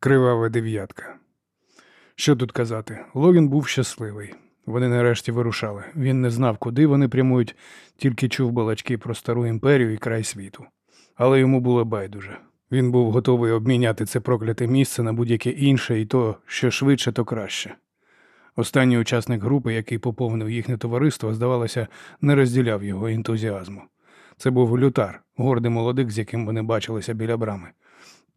Кривава дев'ятка. Що тут казати? Логін був щасливий. Вони нарешті вирушали. Він не знав, куди вони прямують, тільки чув балачки про стару імперію і край світу. Але йому було байдуже. Він був готовий обміняти це прокляте місце на будь-яке інше, і то, що швидше, то краще. Останній учасник групи, який поповнив їхнє товариство, здавалося, не розділяв його ентузіазму. Це був лютар, гордий молодик, з яким вони бачилися біля брами.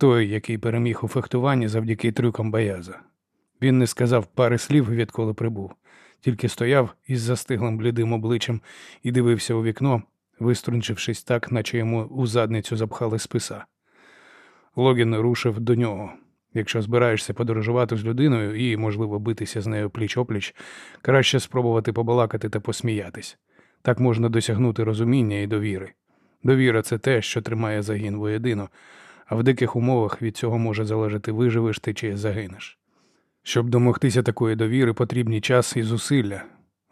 Той, який переміг у фехтуванні завдяки трюкам Баяза. Він не сказав пари слів, відколи прибув, тільки стояв із застиглим блідим обличчям і дивився у вікно, виструнчившись так, наче йому у задницю запхали списа. Логін рушив до нього. Якщо збираєшся подорожувати з людиною і, можливо, битися з нею пліч-опліч, краще спробувати побалакати та посміятись. Так можна досягнути розуміння і довіри. Довіра це те, що тримає загін воєдино, а в диких умовах від цього може залежати, виживеш ти чи загинеш. Щоб домогтися такої довіри, потрібні час і зусилля.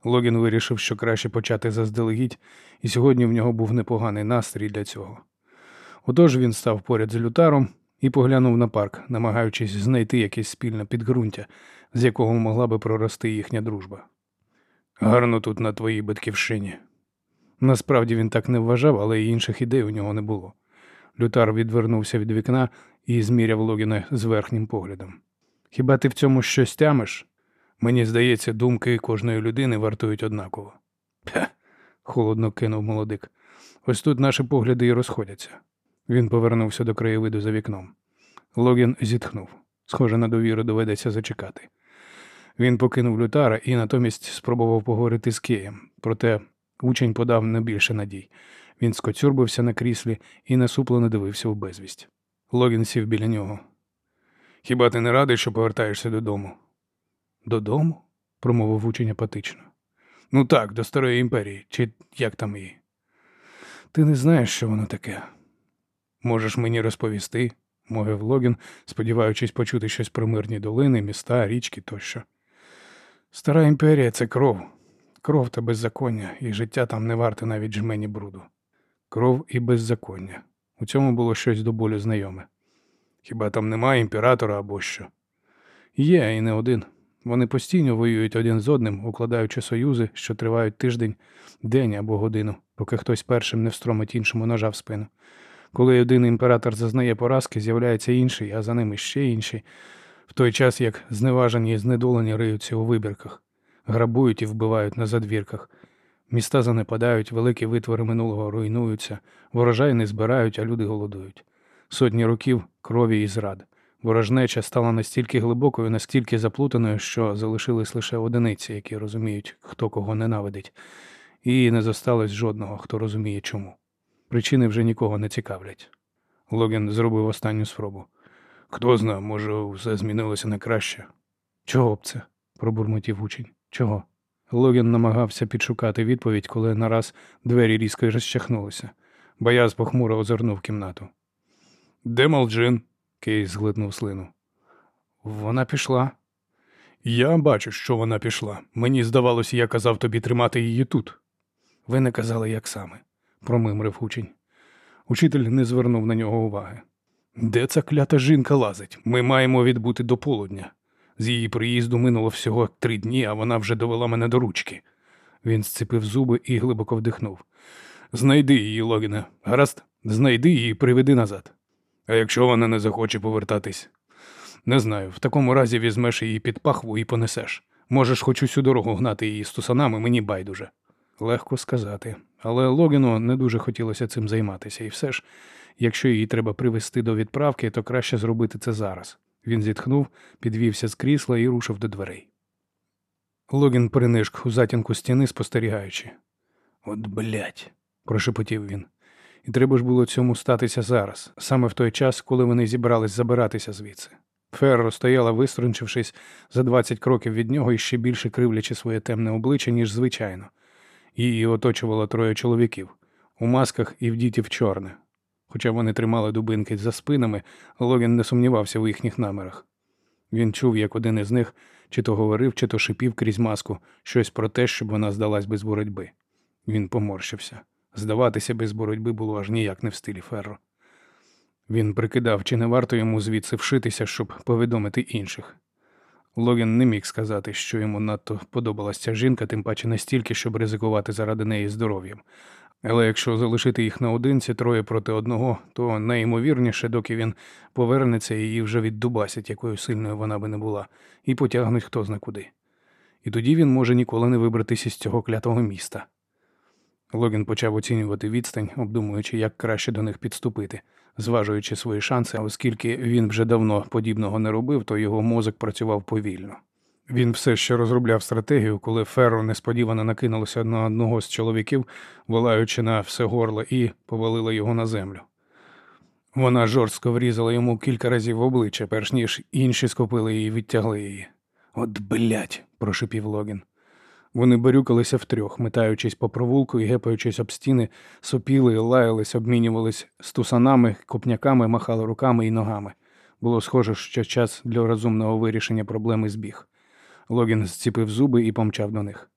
Логін вирішив, що краще почати заздалегідь, і сьогодні в нього був непоганий настрій для цього. Отож він став поряд з лютаром і поглянув на парк, намагаючись знайти якесь спільне підґрунтя, з якого могла би прорости їхня дружба. Гарно тут на твоїй батьківщині. Насправді він так не вважав, але й інших ідей у нього не було. Лютар відвернувся від вікна і зміряв Логіна з верхнім поглядом. Хіба ти в цьому щось тямиш? Мені здається, думки кожної людини вартують однаково. Пе, холодно кинув молодик. Ось тут наші погляди і розходяться. Він повернувся до краєвиду за вікном. Логін зітхнув. Схоже, на довіру доведеться зачекати. Він покинув лютара і натомість спробував поговорити з Кеєм, проте учень подав не більше надій. Він скоцюрбився на кріслі і насуплено дивився в безвість. Логін сів біля нього. Хіба ти не радий, що повертаєшся додому? Додому? промовив учень апатично. Ну так, до старої імперії, чи як там її? Ти не знаєш, що воно таке. Можеш мені розповісти, мовив Логін, сподіваючись почути щось про мирні долини, міста, річки тощо. Стара імперія це кров, кров та беззаконня, і життя там не варте навіть жмені бруду. Кров і беззаконня. У цьому було щось до болю знайоме. Хіба там немає імператора або що? Є, і не один. Вони постійно воюють один з одним, укладаючи союзи, що тривають тиждень, день або годину, поки хтось першим не встромить іншому ножа в спину. Коли один імператор зазнає поразки, з'являється інший, а за ним іще інший, в той час як зневажені і знедолені риються у вибірках, грабують і вбивають на задвірках. Міста занепадають, великі витвори минулого руйнуються, ворожай не збирають, а люди голодують. Сотні років крові і зрад. Ворожнеча стала настільки глибокою, настільки заплутаною, що залишились лише одиниці, які розуміють, хто кого ненавидить, і не зосталось жодного, хто розуміє чому. Причини вже нікого не цікавлять. Логін зробив останню спробу. Хто зна, може, все змінилося на краще. Чого б це? пробурмотів учень. Чого? Логін намагався підшукати відповідь, коли нараз двері різко розчахнулися. Бояз похмуро озирнув кімнату. Де Малджин? Кейс зглитнув слину. Вона пішла. Я бачу, що вона пішла. Мені здавалося, я казав тобі тримати її тут. Ви не казали, як саме, промимрив учень. Учитель не звернув на нього уваги. Де ця клята жінка лазить? Ми маємо відбути до полудня. З її приїзду минуло всього три дні, а вона вже довела мене до ручки. Він зцепив зуби і глибоко вдихнув. Знайди її, Логіне. Гаразд, знайди її і приведи назад. А якщо вона не захоче повертатись? Не знаю. В такому разі візьмеш її під пахву і понесеш. Можеш хоч усю дорогу гнати її з мені байдуже. Легко сказати. Але Логіну не дуже хотілося цим займатися, і все ж, якщо її треба привести до відправки, то краще зробити це зараз. Він зітхнув, підвівся з крісла і рушив до дверей. Логін принишк у затінку стіни, спостерігаючи. От блять, прошепотів він. І треба ж було цьому статися зараз, саме в той час, коли вони зібрались забиратися звідси. Ферро стояла, виструнчившись за двадцять кроків від нього і ще більше кривлячи своє темне обличчя, ніж звичайно. Її оточувало троє чоловіків у масках і вдіті в чорне. Хоча вони тримали дубинки за спинами, Логін не сумнівався в їхніх намірах. Він чув, як один із них чи то говорив, чи то шипів крізь маску щось про те, щоб вона здалась без боротьби. Він поморщився. Здаватися без боротьби було аж ніяк не в стилі Ферро. Він прикидав, чи не варто йому звідси вшитися, щоб повідомити інших. Логін не міг сказати, що йому надто подобалась ця жінка, тим паче настільки, щоб ризикувати заради неї здоров'ям. Але якщо залишити їх наодинці троє проти одного, то найімовірніше, доки він повернеться, її вже віддубасять, якою сильною вона би не була, і потягнуть хто зна куди. І тоді він може ніколи не вибратися з цього клятого міста. Логін почав оцінювати відстань, обдумуючи, як краще до них підступити, зважуючи свої шанси, оскільки він вже давно подібного не робив, то його мозок працював повільно. Він все ще розробляв стратегію, коли Ферро несподівано накинулося на одного з чоловіків, волаючи на все горло, і повалила його на землю. Вона жорстко врізала йому кілька разів в обличчя, перш ніж інші скопили її і відтягли її. От блять, прошипів Логін. Вони барюкалися втрьох, метаючись по провулку і гепаючись об стіни, сопіли, лаялись, обмінювались стусанами, копняками, махали руками і ногами. Було схоже, що час для розумного вирішення проблеми збіг. Логін зціпив зуби і помчав до них.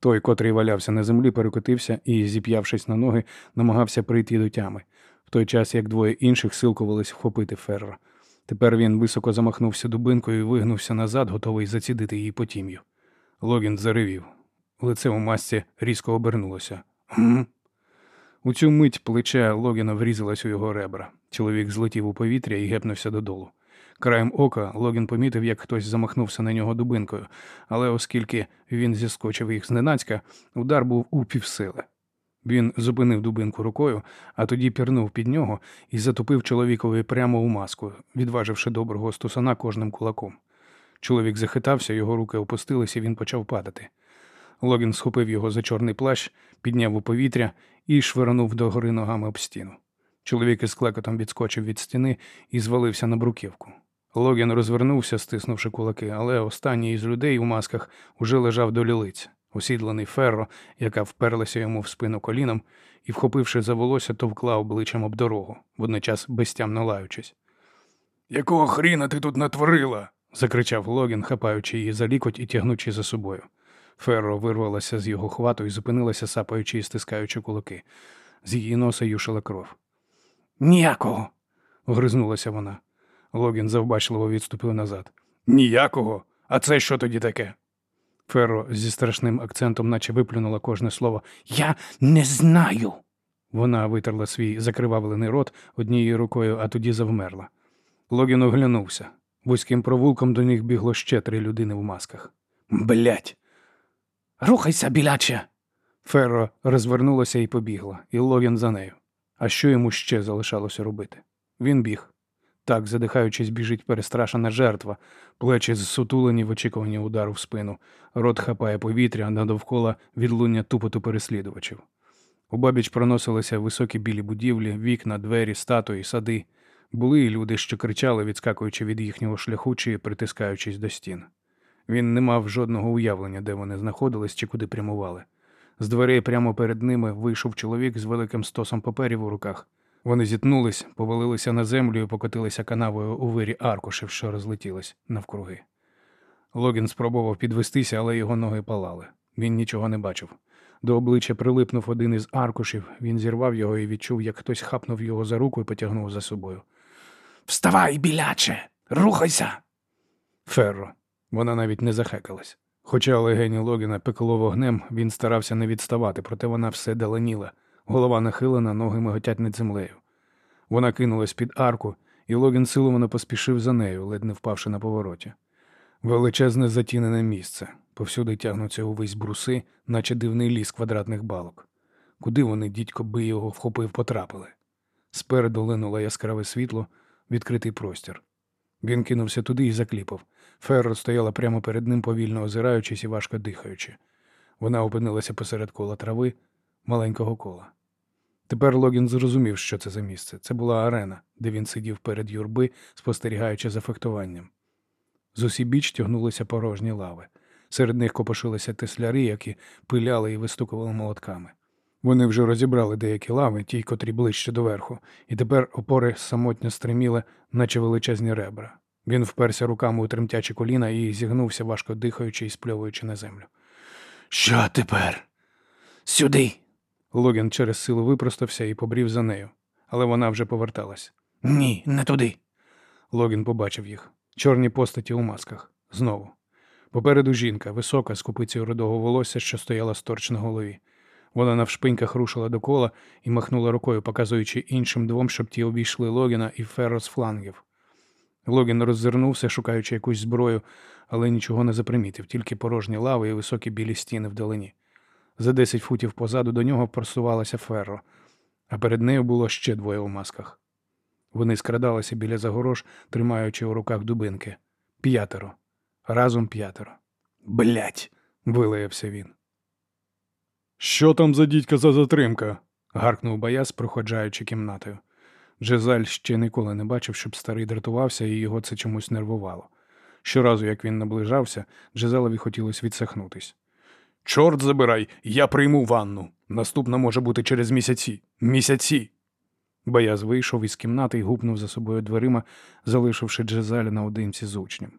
Той, котрий валявся на землі, перекотився і, зіп'явшись на ноги, намагався прийти до тями, в той час як двоє інших силкувались вхопити Ферра. Тепер він високо замахнувся дубинкою і вигнувся назад, готовий зацідити її по тім'ю. Логін заревів. Лице у масці різко обернулося. «Гм?» У цю мить плече Логіна врізалось у його ребра. Чоловік злетів у повітря і гепнувся додолу. Краєм ока Логін помітив, як хтось замахнувся на нього дубинкою, але оскільки він зіскочив їх зненацька, удар був у півсили. Він зупинив дубинку рукою, а тоді пірнув під нього і затопив чоловікові прямо у маску, відваживши доброго стусана кожним кулаком. Чоловік захитався, його руки опустилися, і він почав падати. Логін схопив його за чорний плащ, підняв у повітря і швирнув догори ногами об стіну. Чоловік із клекотом відскочив від стіни і звалився на бруківку. Логін розвернувся, стиснувши кулаки, але останній із людей у масках уже лежав до лілиць, осідланий ферро, яка вперлася йому в спину коліном і, вхопивши за волосся, товкла обличчям об дорогу, водночас безтямно лаючись. Якого хріна ти тут натворила? закричав Логін, хапаючи її за лікоть і тягнучи за собою. Ферро вирвалася з його хвату і зупинилася, сапаючи і стискаючи кулаки. З її носа юшила кров. Ніякого. огризнулася вона. Логін завбачливо відступив назад. Ніякого. А це що тоді таке? Ферро зі страшним акцентом, наче виплюнула кожне слово. Я не знаю. Вона витерла свій закривавлений рот однією рукою, а тоді завмерла. Логін оглянувся. Вузьким провулком до них бігло ще три людини в масках. Блять. Рухайся, біляче. Ферро розвернулася і побігла, і Логін за нею. А що йому ще залишалося робити? Він біг. Так, задихаючись, біжить перестрашена жертва, плечі зсутулені в очікуванні удару в спину, рот хапає повітря, а довкола відлуння тупоту переслідувачів. Убабіч проносилися високі білі будівлі, вікна, двері, статуї, сади. Були й люди, що кричали, відскакуючи від їхнього шляху чи притискаючись до стін. Він не мав жодного уявлення, де вони знаходились чи куди прямували. З дверей прямо перед ними вийшов чоловік з великим стосом паперів у руках. Вони зітнулись, повалилися на землю і покотилися канавою у вирі аркушів, що розлетілись навкруги. Логін спробував підвестися, але його ноги палали. Він нічого не бачив. До обличчя прилипнув один із аркушів, він зірвав його і відчув, як хтось хапнув його за руку і потягнув за собою. Вставай, біляче! Рухайся! Ферро. Вона навіть не захекалась. Хоча легені Логіна пекло вогнем, він старався не відставати, проте вона все даленіла. Голова нахилена, ноги миготять над землею. Вона кинулась під арку, і Логін силовано поспішив за нею, ледь не впавши на повороті. Величезне затінене місце. Повсюди тягнуться увесь бруси, наче дивний ліс квадратних балок. Куди вони, дідько, би його вхопив, потрапили? Спереду линуло яскраве світло, відкритий простір. Він кинувся туди і закліпав. Ферро стояла прямо перед ним, повільно озираючись і важко дихаючи. Вона опинилася посеред кола трави, маленького кола. Тепер Логін зрозумів, що це за місце. Це була арена, де він сидів перед юрби, спостерігаючи за фехтуванням. З усібіч тягнулися порожні лави. Серед них копошилися тесляри, які пиляли і вистукували молотками. Вони вже розібрали деякі лави, ті, котрі ближче до верху, і тепер опори самотньо стриміли, наче величезні ребра. Він вперся руками у тремтячі коліна і зігнувся, важко дихаючи і спльовуючи на землю. Що тепер? Сюди. Логін через силу випростався і побрів за нею, але вона вже поверталась. Ні, не туди. Логін побачив їх. Чорні постаті у масках. Знову. Попереду жінка, висока, з купицею рудого волосся, що стояла сторч на голові. Вона навшпиньках рушила до кола і махнула рукою, показуючи іншим двом, щоб ті обійшли Логіна і Ферро з флангів. Логін роззирнувся, шукаючи якусь зброю, але нічого не запримітив, тільки порожні лави і високі білі стіни вдалині. За десять футів позаду до нього просувалася Ферро, а перед нею було ще двоє у масках. Вони скрадалися біля загорож, тримаючи у руках дубинки. П'ятеро. Разом п'ятеро. Блять. вилаявся він. Що там за дідька за затримка? гаркнув Баяс, проходжаючи кімнатою. Джезаль ще ніколи не бачив, щоб старий дратувався, і його це чомусь нервувало. Щоразу, як він наближався, Джезалові хотілося відсахнутись. Чорт забирай, я прийму ванну. Наступна може бути через місяці. Місяці. Баяз вийшов із кімнати і гупнув за собою дверима, залишивши Джезаля наодинці з учнем.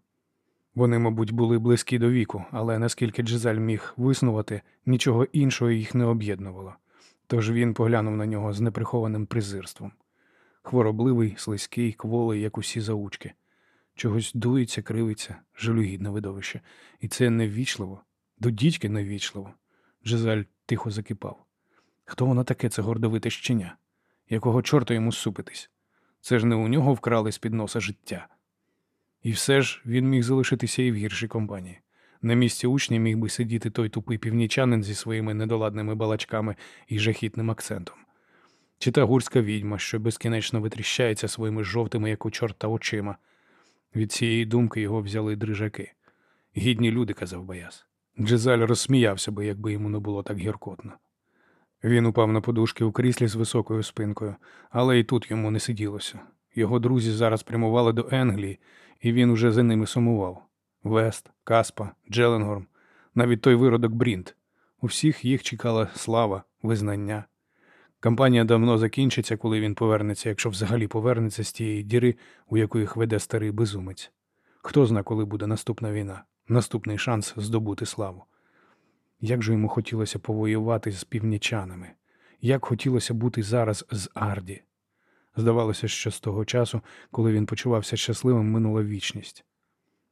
Вони, мабуть, були близькі до віку, але наскільки Джезаль міг виснувати, нічого іншого їх не об'єднувало. Тож він поглянув на нього з неприхованим презирством. Хворобливий, слизький, кволий, як усі заучки. Чогось дується, кривиться, жалюгідне видовище. І це неввічливо, до дідьки неввічливо. Джезаль тихо закипав. Хто воно таке, це гордовите щеня? Якого чорта йому супитись? Це ж не у нього вкрали з-під носа життя. І все ж він міг залишитися і в гіршій компанії. На місці учня міг би сидіти той тупий північанин зі своїми недоладними балачками і жахітним акцентом. Чи та гурська відьма, що безкінечно витріщається своїми жовтими, як у чорта очима. Від цієї думки його взяли дрижаки. Гідні люди, казав Баяс. Джезаль розсміявся би, якби йому не було так гіркотно. Він упав на подушки у кріслі з високою спинкою, але і тут йому не сиділося. Його друзі зараз прямували до Енглії, і він уже за ними сумував. Вест, Каспа, Джеленгорм, навіть той виродок Брінт. У всіх їх чекала слава, визнання. Кампанія давно закінчиться, коли він повернеться, якщо взагалі повернеться з тієї діри, у яку їх веде старий безумець. Хто зна, коли буде наступна війна, наступний шанс здобути славу. Як же йому хотілося повоювати з північанами, як хотілося бути зараз з Арді. Здавалося, що з того часу, коли він почувався щасливим, минула вічність.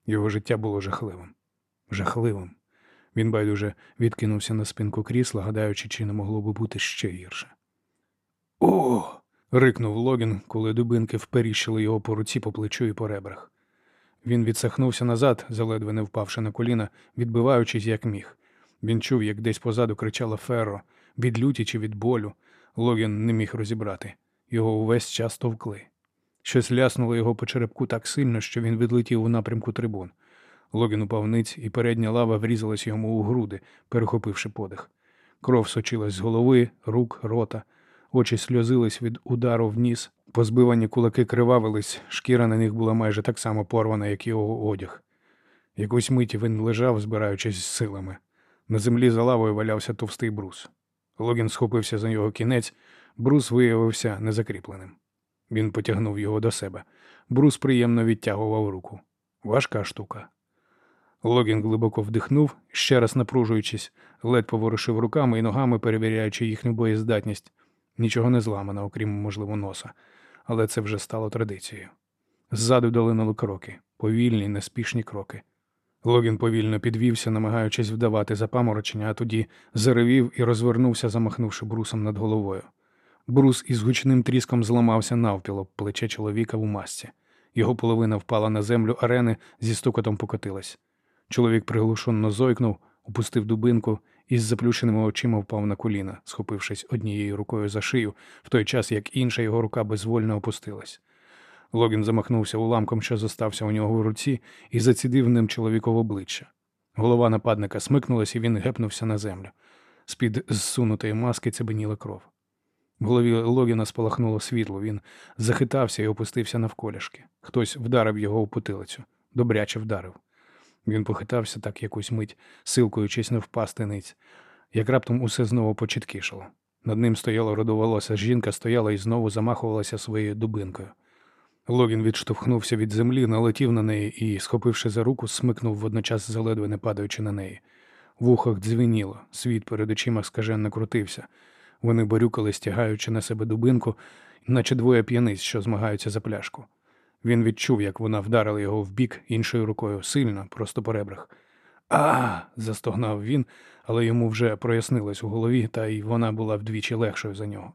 Його життя було жахливим. Жахливим. Він байдуже відкинувся на спинку крісла, гадаючи, чи не могло би бути ще гірше. О. рикнув Логін, коли дубинки вперіщили його по руці, по плечу і по ребрах. Він відсахнувся назад, заледве не впавши на коліна, відбиваючись, як міг. Він чув, як десь позаду кричала Ферро, від люті чи від болю. Логін не міг розібрати. Його увесь час товкли. Щось ляснуло його по черепку так сильно, що він відлетів у напрямку трибун. Логін упав ниць, і передня лава врізалась йому у груди, перехопивши подих. Кров сочилась з голови, рук, рота, очі сльозились від удару в ніс, позбивані кулаки кривавились, шкіра на них була майже так само порвана, як його одяг. Якусь миті він лежав, збираючись з силами. На землі за лавою валявся товстий брус. Логін схопився за його кінець, брус виявився незакріпленим. Він потягнув його до себе. Брус приємно відтягував руку. Важка штука. Логін глибоко вдихнув, ще раз напружуючись, ледь поворушив руками і ногами, перевіряючи їхню боєздатність. Нічого не зламано, окрім, можливо, носа, але це вже стало традицією. Ззаду долинули кроки, повільні, неспішні кроки. Логін повільно підвівся, намагаючись вдавати запаморочення, а тоді заревів і розвернувся, замахнувши брусом над головою. Брус із гучним тріском зламався навпіл об плече чоловіка в масці. Його половина впала на землю арени, зі стукотом покотилась. Чоловік приглушенно зойкнув, опустив дубинку і з заплющеними очима впав на коліна, схопившись однією рукою за шию, в той час як інша його рука безвольно опустилась. Логін замахнувся уламком, що зостався у нього в руці, і зацідив ним чоловіка в обличчя. Голова нападника смикнулась, і він гепнувся на землю. З-під зсунутої маски цебеніла кров. В голові Логіна спалахнуло світло, він захитався і опустився навколішки. Хтось вдарив його у потилицю, добряче вдарив. Він похитався так якусь мить, силкуючись не впасти ниць, як раптом усе знову почіткішало. Над ним стояла родоволоса жінка, стояла і знову замахувалася своєю дубинкою. Логін відштовхнувся від землі, налетів на неї і, схопивши за руку, смикнув водночас заледве не падаючи на неї. В ухах дзвеніло, світ перед очима скаженно крутився. Вони борюкали, стягаючи на себе дубинку, наче двоє п'яниць, що змагаються за пляшку. Він відчув, як вона вдарила його в бік іншою рукою, сильно, просто по ребрах. А. застогнав він, але йому вже прояснилось у голові, та й вона була вдвічі легшою за нього.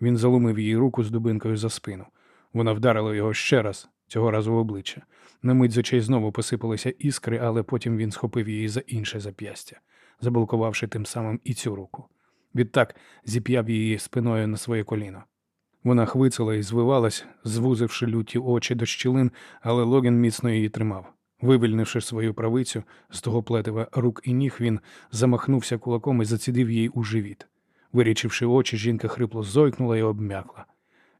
Він заломив її руку з дубинкою за спину. Вона вдарила його ще раз, цього разу в обличчя. На мить з очей знову посипалися іскри, але потім він схопив її за інше зап'ястя, заблокувавши тим самим і цю руку. Відтак зіп'яв її спиною на своє коліно. Вона хвицала і звивалась, звузивши люті очі до щілин, але Логін міцно її тримав. Вивільнивши свою правицю з того плетива рук і ніг, він замахнувся кулаком і зацідив їй у живіт. Вирічивши очі, жінка хрипло зойкнула і обм'якла.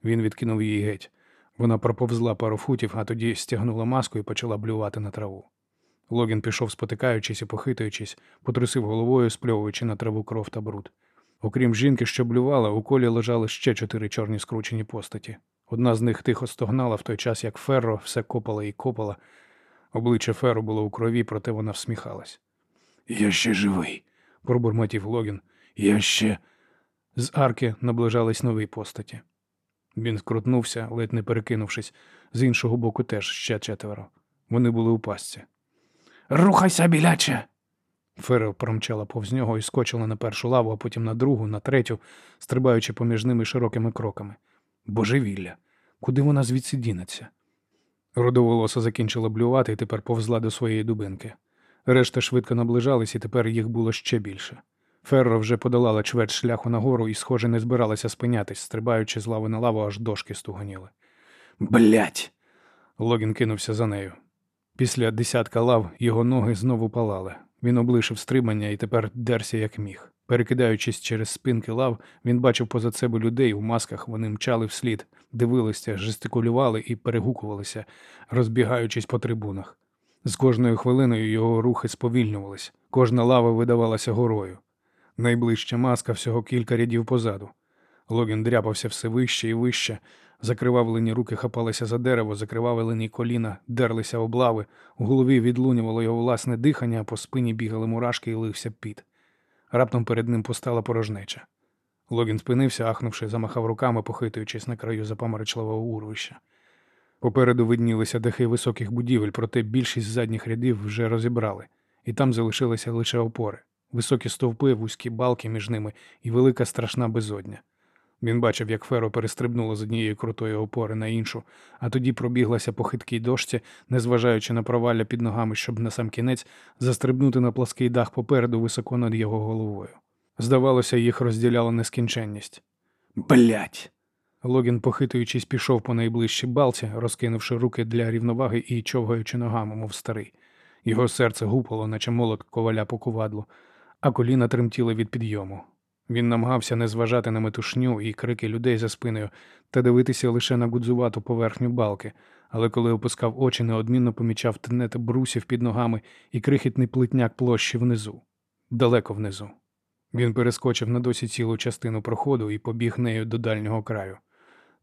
Він відкинув її геть. Вона проповзла пару футів, а тоді стягнула маску і почала блювати на траву. Логін пішов, спотикаючись і похитуючись, потрусив головою, спльовуючи на траву кров та бруд. Окрім жінки, що блювала, у колі лежали ще чотири чорні скручені постаті. Одна з них тихо стогнала в той час, як Ферро все копала і копала. Обличчя Ферро було у крові, проте вона всміхалась. Я ще живий, пробурмотів Логін. Я ще. З арки наближались нові постаті. Він скрутнувся, ледь не перекинувшись, з іншого боку теж ще четверо. Вони були у пастці. Рухайся, біляче. Ферел промчала повз нього і скочила на першу лаву, а потім на другу, на третю, стрибаючи поміж ними широкими кроками. Божевілля! Куди вона звідси дінеться? Родоволоса закінчила блювати і тепер повзла до своєї дубинки. Решта швидко наближались, і тепер їх було ще більше. Ферро вже подолала чверть шляху нагору і, схоже, не збиралася спинятись, стрибаючи з лави на лаву, аж дошки стуганіли. Блять! Логін кинувся за нею. Після десятка лав його ноги знову палали. Він облишив стримання і тепер дерся як міг. Перекидаючись через спинки лав, він бачив позад себе людей у масках, вони мчали вслід, дивилися, жестикулювали і перегукувалися, розбігаючись по трибунах. З кожною хвилиною його рухи сповільнювались, кожна лава видавалася горою. Найближча маска всього кілька рядів позаду. Логін дряпався все вище і вище, закривавлені руки хапалися за дерево, закривавлені коліна, дерлися облави, у голові відлунювало його власне дихання, а по спині бігали мурашки і лився піт. Раптом перед ним постала порожнеча. Логін спинився, ахнувши, замахав руками, похитуючись на краю запаморочливого урвища. Попереду виднілися дахи високих будівель, проте більшість задніх рядів вже розібрали, і там залишилися лише опори, високі стовпи, вузькі балки між ними і велика страшна безодня. Він бачив, як Феро перестрибнула з однієї крутої опори на іншу, а тоді пробіглася по хиткій дошці, незважаючи на провалля під ногами, щоб на сам кінець застрибнути на плаский дах попереду високо над його головою. Здавалося, їх розділяла нескінченність. Блять! Логін, похитуючись, пішов по найближчій балці, розкинувши руки для рівноваги і човгаючи ногами, мов старий. Його серце гупало, наче молот коваля по кувадлу, а коліна тремтіли від підйому. Він намагався не зважати на метушню і крики людей за спиною та дивитися лише на гудзувату поверхню балки, але коли опускав очі, неодмінно помічав тенети брусів під ногами і крихітний плитняк площі внизу, далеко внизу. Він перескочив на досі цілу частину проходу і побіг нею до дальнього краю.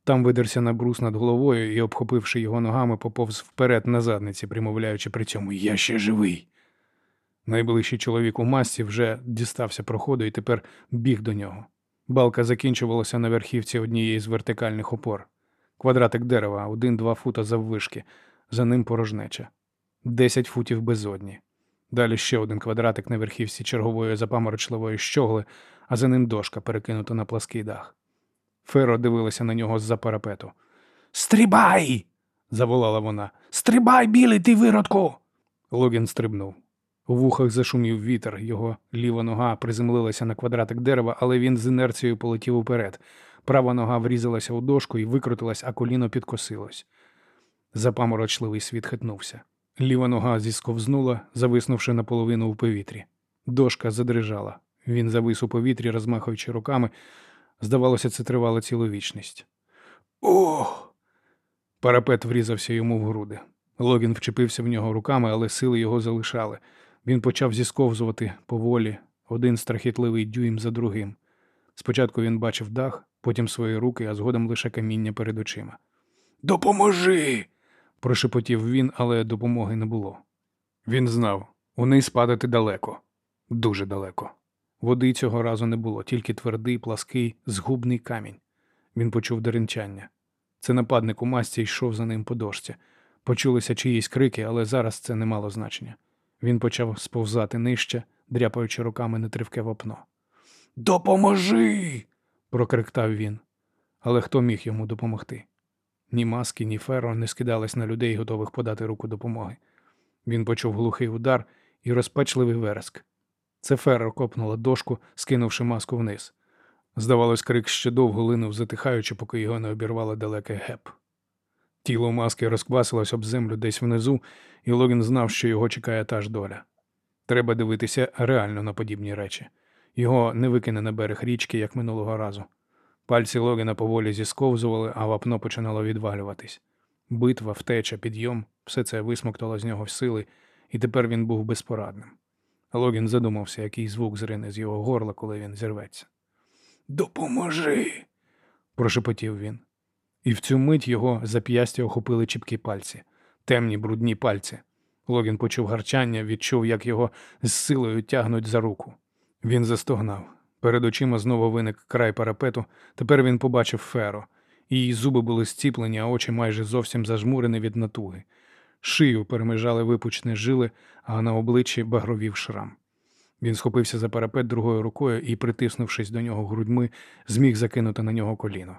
Там видерся на брус над головою і, обхопивши його ногами, поповз вперед на задниці, примовляючи при цьому Я ще живий. Найближчий чоловік у масці вже дістався проходу і тепер біг до нього. Балка закінчувалася на верхівці однієї з вертикальних опор. Квадратик дерева, один-два фута заввишки, за ним порожнеча, десять футів безодні. Далі ще один квадратик на верхівці чергової запаморочливої щогли, а за ним дошка, перекинута на плаский дах. Феро дивилася на нього з-за парапету. Стрибай! заволала вона. Стрибай, білий, ти виродку! Логін стрибнув. У вухах зашумів вітер, його ліва нога приземлилася на квадратик дерева, але він з інерцією полетів уперед. Права нога врізалася у дошку і викрутилась, а коліно підкосилось. Запаморочливий світ хитнувся. Ліва нога зісковзнула, зависнувши наполовину у повітрі. Дошка задрижала. Він завис у повітрі, розмахуючи руками. Здавалося, це тривало цілу вічність. Ох! Парапет врізався йому в груди. Логін вчепився в нього руками, але сили його залишали. Він почав зісковзувати поволі, один страхітливий дюйм за другим. Спочатку він бачив дах, потім свої руки, а згодом лише каміння перед очима. Допоможи! прошепотів він, але допомоги не було. Він знав, униз падати далеко, дуже далеко. Води цього разу не було, тільки твердий, плаский, згубний камінь. Він почув деренчання. Це нападник у масці йшов за ним по дошці. Почулися чиїсь крики, але зараз це не мало значення. Він почав сповзати нижче, дряпаючи руками нетривке вапно. Допоможи. прокриктав він. Але хто міг йому допомогти? Ні маски, ні феро не скидались на людей, готових подати руку допомоги. Він почув глухий удар і розпачливий вереск. Це феро копнула дошку, скинувши маску вниз. Здавалось, крик ще довго линув, затихаючи, поки його не обірвало далеке геп. Тіло маски розквасилось об землю десь внизу, і Логін знав, що його чекає та ж доля. Треба дивитися реально на подібні речі. Його не викине на берег річки, як минулого разу. Пальці Логіна поволі зісковзували, а вапно починало відвалюватись. Битва, втеча, підйом все це висмоктало з нього сили, і тепер він був безпорадним. Логін задумався, який звук зрине з його горла, коли він зірветься. Допоможи. прошепотів він. І в цю мить його зап'ястя охопили чіпкі пальці, темні брудні пальці. Логін почув гарчання, відчув, як його з силою тягнуть за руку. Він застогнав. Перед очима знову виник край парапету. Тепер він побачив феро. Її зуби були зціплені, а очі майже зовсім зажмурені від натуги. Шию перемежали випучні жили, а на обличчі багровів шрам. Він схопився за парапет другою рукою і, притиснувшись до нього грудьми, зміг закинути на нього коліно.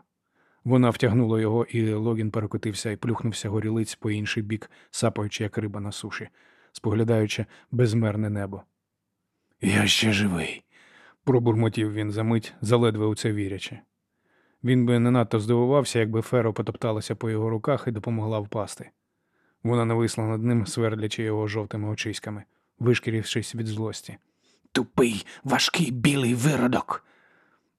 Вона втягнула його, і Логін перекотився і плюхнувся горілиць по інший бік, сапаючи, як риба на суші, споглядаючи безмерне небо. Я ще живий, пробурмотів він за мить, заледве у це вірячи. Він би не надто здивувався, якби Феро потопталася по його руках і допомогла впасти. Вона нависла над ним, свердлячи його жовтими очиськами, вишкірившись від злості. Тупий, важкий білий виродок.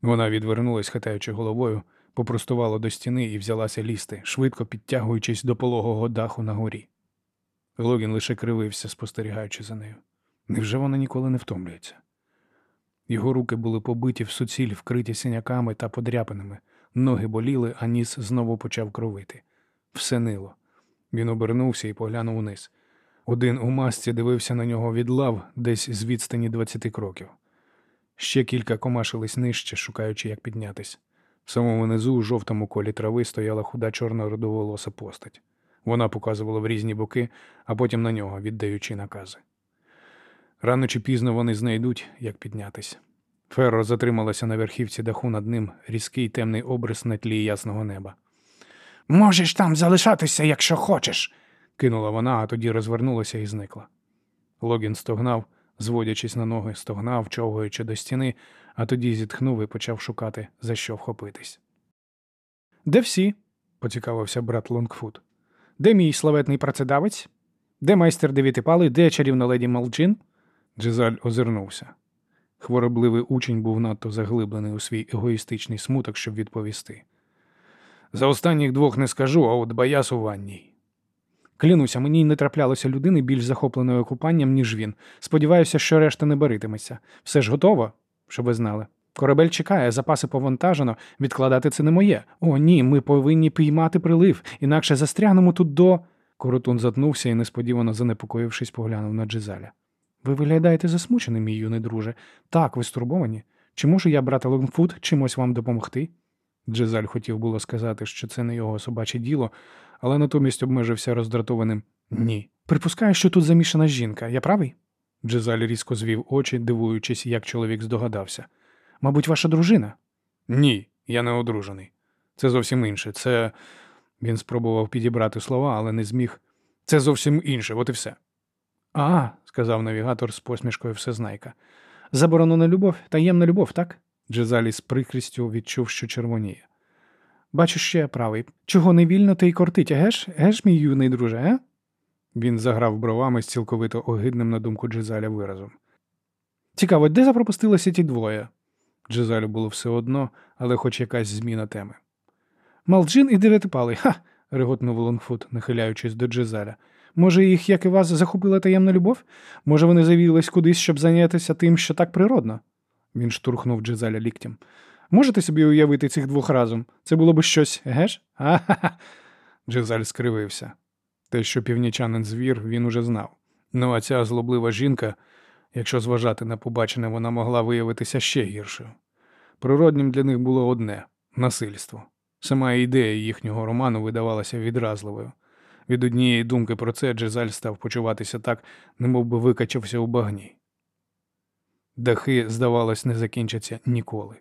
Вона відвернулась, хитаючи головою, попростувала до стіни і взялася лізти, швидко підтягуючись до пологого даху на горі. Логін лише кривився, спостерігаючи за нею. Невже вона ніколи не втомлюється? Його руки були побиті в суціль, вкриті синяками та подряпинами, ноги боліли, а ніс знову почав кровити. Все нило. Він обернувся і поглянув униз. Один у масці дивився на нього від лав десь з відстані двадцяти кроків. Ще кілька комашились нижче, шукаючи, як піднятись. В самому низу, у жовтому колі трави, стояла худа чорна родоволоса постать. Вона показувала в різні боки, а потім на нього, віддаючи накази. Рано чи пізно вони знайдуть, як піднятись. Ферро затрималася на верхівці даху над ним різкий темний обрис на тлі ясного неба. Можеш там залишатися, якщо хочеш, кинула вона, а тоді розвернулася і зникла. Логін стогнав, зводячись на ноги, стогнав, човгаючи до стіни, а тоді зітхнув і почав шукати, за що вхопитись. Де всі? поцікавився брат Лонгфут. Де мій славетний працедавець? Де майстер дев'ятипалий, де чарівна леді Малджин? Джезаль озирнувся. Хворобливий учень був надто заглиблений у свій егоїстичний смуток, щоб відповісти. За останніх двох не скажу, а от баяс у ванній. Клянуся, мені не траплялося людини більш захопленою купанням, ніж він. Сподіваюся, що решта не баритиметься. Все ж готово, щоб ви знали. Корабель чекає, запаси повантажено, відкладати це не моє. О, ні, ми повинні піймати прилив, інакше застрягнемо тут до. Коротун затнувся і, несподівано занепокоївшись, поглянув на Джизаля. Ви виглядаєте засмученим, мій юний друже. Так, ви стурбовані. Чи можу я, брате Лонгфуд, чимось вам допомогти? Джезаль хотів було сказати, що це не його собаче діло, але натомість обмежився роздратованим ні. Припускаю, що тут замішана жінка, я правий? Джезаль різко звів очі, дивуючись, як чоловік здогадався. Мабуть, ваша дружина? Ні, я не одружений. Це зовсім інше. Це. Він спробував підібрати слова, але не зміг. Це зовсім інше, от і все. А, сказав навігатор з посмішкою всезнайка. Заборонена любов, таємна любов, так? Джезалі з прикрістю відчув, що червоніє. Бачу, що я правий. Чого не вільно, те й кортить, геш? Геш, мій юний друже, е? Він заграв бровами з цілковито огидним на думку Джезаля виразом. Цікаво, де запропустилися ті двоє? Джезалю було все одно, але хоч якась зміна теми. Малджин і дев'ятипалий, ха. реготнув Лонгфут, нахиляючись до Джезаля. Може, їх, як і вас, захопила таємна любов? Може, вони завілись кудись, щоб зайнятися тим, що так природно? Він штурхнув Джезаля ліктем. Можете собі уявити цих двох разом? Це було б щось, геш? А-ха-ха. Джезаль скривився. Те, що північанин звір, він уже знав. Ну, а ця злоблива жінка, якщо зважати на побачене, вона могла виявитися ще гіршою. Природнім для них було одне насильство. Сама ідея їхнього роману видавалася відразливою. Від однієї думки про це Джезаль став почуватися так, немов би викачався у багні. Дахи, здавалось, не закінчаться ніколи.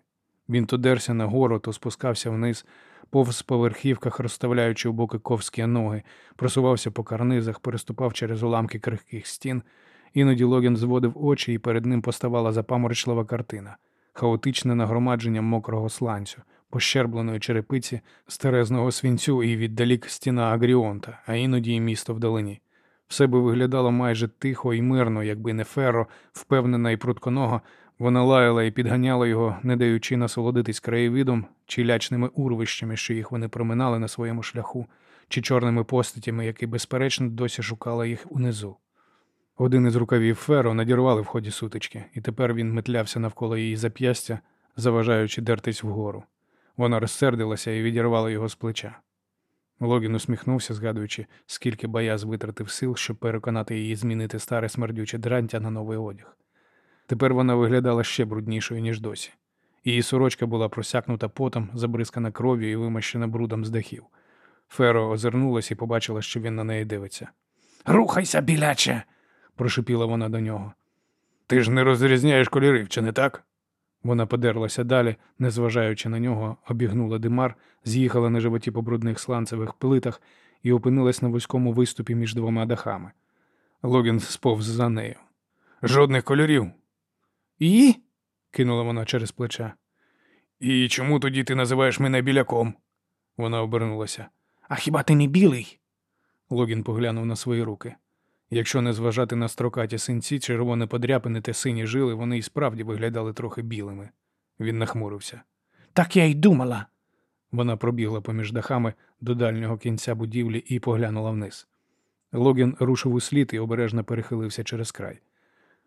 Він то дерся нагору, то спускався вниз, повз поверхівках, розставляючи в боки ковські ноги, просувався по карнизах, переступав через уламки крихких стін. Іноді Логін зводив очі, і перед ним поставала запаморочлива картина, хаотичне нагромадження мокрого сланцю, пощербленої черепиці, стерезного свінцю і віддалік стіна Агріонта, а іноді і місто вдалині. Все би виглядало майже тихо і мирно, якби не Ферро, впевнена і прутконога, вона лаяла і підганяла його, не даючи насолодитись краєвидом чи лячними урвищами, що їх вони проминали на своєму шляху, чи чорними постатями, які, безперечно, досі шукали їх унизу. Один із рукавів Феро надірвали в ході сутички, і тепер він метлявся навколо її зап'ястя, заважаючи дертись вгору. Вона розсердилася і відірвала його з плеча. Логін усміхнувся, згадуючи, скільки бояз витратив сил, щоб переконати її змінити старе смердюче дрантя на новий одяг. Тепер вона виглядала ще бруднішою, ніж досі. Її сорочка була просякнута потом, забризкана кров'ю і вимащена брудом з дахів. Феро озирнулась і побачила, що він на неї дивиться. Рухайся, біляче. прошипіла вона до нього. Ти ж не розрізняєш кольорів, чи не так? Вона подерлася далі, незважаючи на нього, обігнула димар, з'їхала на животі по брудних сланцевих плитах і опинилась на вузькому виступі між двома дахами. Логін сповз за нею. Жодних кольорів. І? кинула вона через плече. І чому тоді ти називаєш мене біляком? Вона обернулася. А хіба ти не білий? Логін поглянув на свої руки. Якщо не зважати на строкаті синці, червоне подряпини та сині жили, вони і справді виглядали трохи білими. Він нахмурився. Так я й думала. Вона пробігла поміж дахами до дальнього кінця будівлі і поглянула вниз. Логін рушив у слід і обережно перехилився через край.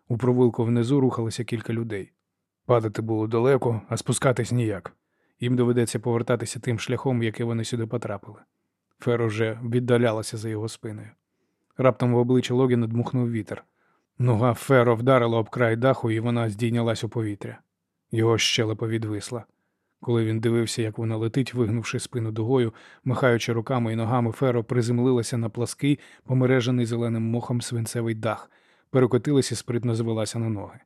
У провулку внизу рухалося кілька людей. Падати було далеко, а спускатись ніяк. Їм доведеться повертатися тим шляхом, в який вони сюди потрапили. Феро вже віддалялася за його спиною. Раптом в обличчя Логіна дмухнув вітер. Нога Феро вдарила об край даху, і вона здійнялась у повітря. Його щелепа відвисла. Коли він дивився, як вона летить, вигнувши спину дугою, махаючи руками і ногами, Феро приземлилася на плаский, помережений зеленим мохом свинцевий дах, перекотилась і спритно звелася на ноги.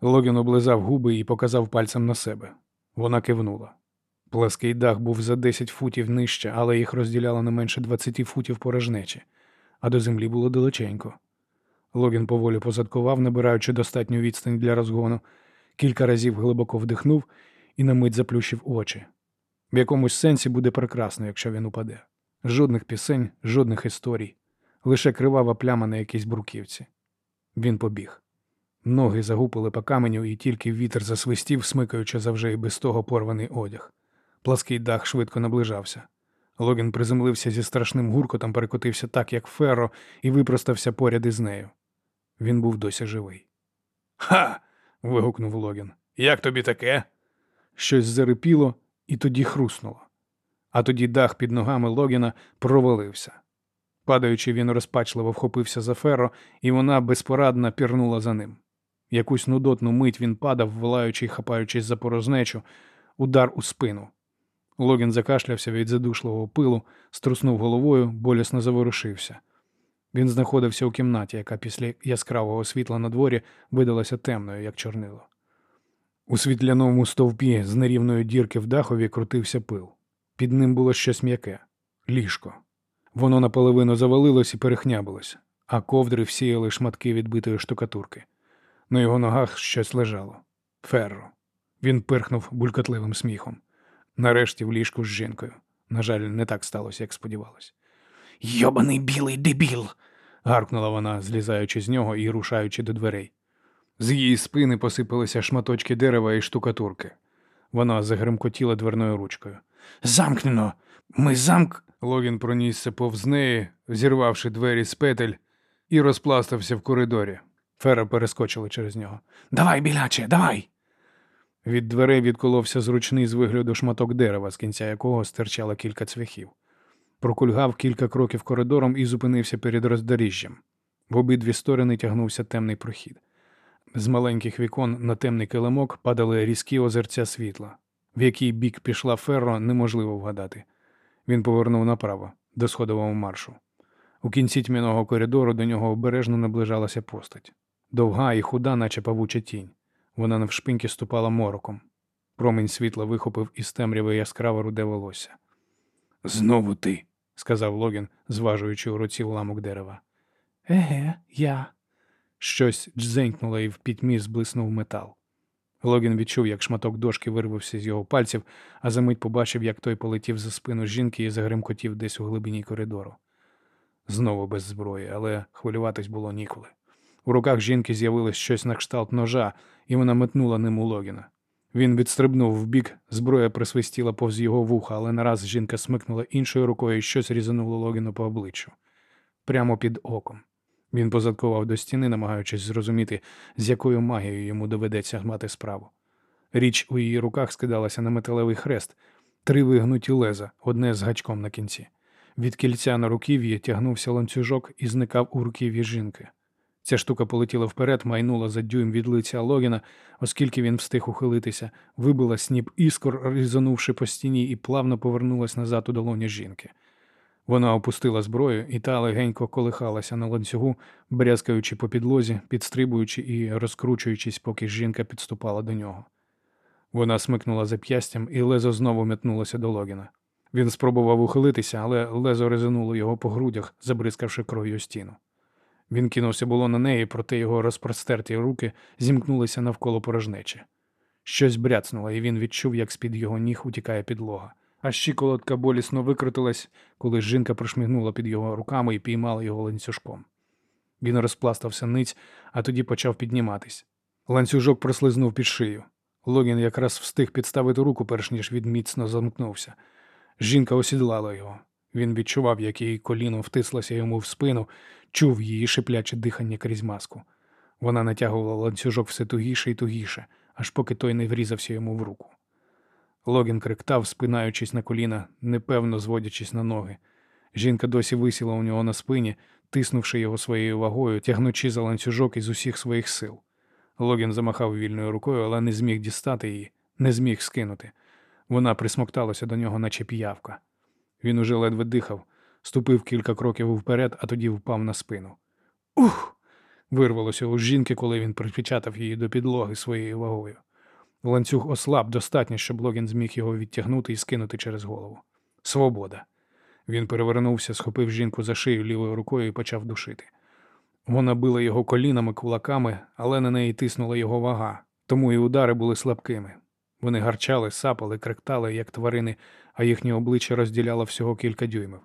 Логін облизав губи і показав пальцем на себе. Вона кивнула. Плаский дах був за 10 футів нижче, але їх розділяло не менше 20 футів порожнечі, а до землі було далеченько. Логін поволі позадкував, набираючи достатню відстань для розгону, кілька разів глибоко вдихнув і на мить заплющив очі. В якомусь сенсі буде прекрасно, якщо він упаде. Жодних пісень, жодних історій, лише кривава пляма на якійсь бруківці. Він побіг. Ноги загупили по каменю, і тільки вітер засвистів, смикаючи завжди і без того порваний одяг. Плаский дах швидко наближався. Логін приземлився зі страшним гуркотом, перекотився так, як Ферро, і випростався поряд із нею. Він був досі живий. Ха. вигукнув Логін. Як тобі таке? Щось зарипіло і тоді хруснуло. А тоді дах під ногами Логіна провалився. Падаючи, він розпачливо вхопився за Ферро, і вона безпорадно пірнула за ним. Якусь нудотну мить він падав, волаючи й хапаючись за порознечу, удар у спину. Логін закашлявся від задушливого пилу, струснув головою, болісно заворушився. Він знаходився у кімнаті, яка після яскравого світла на дворі видалася темною, як чорнило. У світляному стовпі з нерівної дірки в дахові крутився пил. Під ним було щось м'яке ліжко. Воно наполовину завалилось і перехнябилось, а ковдри всіяли шматки відбитої штукатурки. На його ногах щось лежало. Ферро. Він пирхнув булькотливим сміхом. Нарешті в ліжку з жінкою. На жаль, не так сталося, як сподівалось. Йобаний білий дебіл. гаркнула вона, злізаючи з нього і рушаючи до дверей. З її спини посипалися шматочки дерева і штукатурки. Вона загремкотіла дверною ручкою. Замкнено! Ми замк. Логін пронісся повз неї, зірвавши двері з петель, і розпластався в коридорі. Фера перескочила через нього. Давай, біляче, давай. Від дверей відколовся зручний з вигляду шматок дерева, з кінця якого стирчало кілька цвяхів. Прокульгав кілька кроків коридором і зупинився перед роздоріжжям. В обидві сторони тягнувся темний прохід. З маленьких вікон на темний килимок падали різкі озерця світла. В який бік пішла Ферро, неможливо вгадати. Він повернув направо, до сходового маршу. У кінці тьмяного коридору до нього обережно наближалася постать. Довга і худа, наче павуча тінь. Вона навшпиньки ступала мороком. Промінь світла вихопив із темряви яскраво руде волосся. Знову ти, сказав Логін, зважуючи у руці уламок дерева. Еге, я. Щось дзенькнуло і в пітьмі зблиснув метал. Логін відчув, як шматок дошки вирвався з його пальців, а за мить побачив, як той полетів за спину жінки і загримкотів десь у глибині коридору. Знову без зброї, але хвилюватись було ніколи. У руках жінки з'явилось щось на кшталт ножа, і вона метнула ним у Логіна. Він відстрибнув вбік, зброя присвистіла повз його вуха, але нараз жінка смикнула іншою рукою і щось різануло Логіну по обличчю. Прямо під оком. Він позадкував до стіни, намагаючись зрозуміти, з якою магією йому доведеться мати справу. Річ у її руках скидалася на металевий хрест, три вигнуті леза, одне з гачком на кінці. Від кільця на руків'ї тягнувся ланцюжок і зникав у руків'ї жінки. Ця штука полетіла вперед, майнула за дюйм від лиця Логіна, оскільки він встиг ухилитися, вибила сніп іскор, різанувши по стіні, і плавно повернулась назад у долоні жінки. Вона опустила зброю, і та легенько колихалася на ланцюгу, брязкаючи по підлозі, підстрибуючи і розкручуючись, поки жінка підступала до нього. Вона смикнула зап'ястям, і лезо знову метнулося до Логіна. Він спробував ухилитися, але лезо резануло його по грудях, забризкавши кров'ю стіну. Він кинувся було на неї, проте його розпростерті руки зімкнулися навколо порожнечі. Щось бряцнуло, і він відчув, як з-під його ніг утікає підлога. А щиколотка болісно викрутилась, коли жінка прошмігнула під його руками і піймала його ланцюжком. Він розпластався ниць, а тоді почав підніматись. Ланцюжок прослизнув під шию. Логін якраз встиг підставити руку, перш ніж він міцно замкнувся. Жінка осідлала його. Він відчував, як її коліно втислося йому в спину, чув її шипляче дихання крізь маску. Вона натягувала ланцюжок все тугіше і тугіше, аж поки той не врізався йому в руку. Логін криктав, спинаючись на коліна, непевно зводячись на ноги. Жінка досі висіла у нього на спині, тиснувши його своєю вагою, тягнучи за ланцюжок із усіх своїх сил. Логін замахав вільною рукою, але не зміг дістати її, не зміг скинути. Вона присмокталася до нього, наче піявка. Він уже ледве дихав, ступив кілька кроків вперед, а тоді впав на спину. Ух! вирвалося у жінки, коли він припечатав її до підлоги своєю вагою. Ланцюг ослаб достатньо, щоб Логін зміг його відтягнути і скинути через голову. Свобода. Він перевернувся, схопив жінку за шию лівою рукою і почав душити. Вона била його колінами, кулаками, але на неї тиснула його вага, тому і удари були слабкими. Вони гарчали, сапали, кректали, як тварини, а їхнє обличчя розділяло всього кілька дюймів.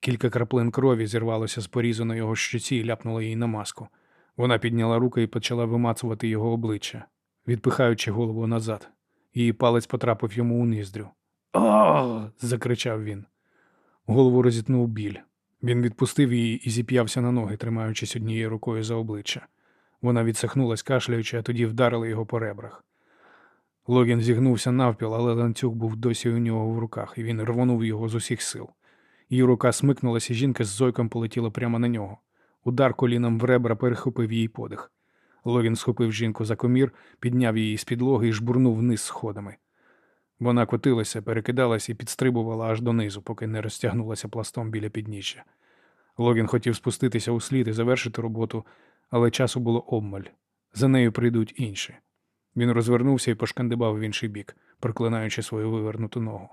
Кілька краплин крові зірвалося з порізу на його щоці і ляпнуло їй на маску. Вона підняла руки і почала вимацувати його обличчя, відпихаючи голову назад. Її палець потрапив йому у ніздрю. О! закричав він. Голову розітнув біль. Він відпустив її і зіп'явся на ноги, тримаючись однією рукою за обличчя. Вона відсахнулась, кашляючи, а тоді вдарила його по ребрах. Логін зігнувся навпіл, але ланцюг був досі у нього в руках, і він рвонув його з усіх сил. Її рука смикнулася, і жінка з зойком полетіла прямо на нього. Удар коліном в ребра перехопив її подих. Логін схопив жінку за комір, підняв її з підлоги і жбурнув вниз сходами. Вона котилася, перекидалась і підстрибувала аж донизу, поки не розтягнулася пластом біля підніжжя. Логін хотів спуститися у слід і завершити роботу, але часу було обмаль. За нею прийдуть інші. Він розвернувся і пошкандибав в інший бік, проклинаючи свою вивернуту ногу.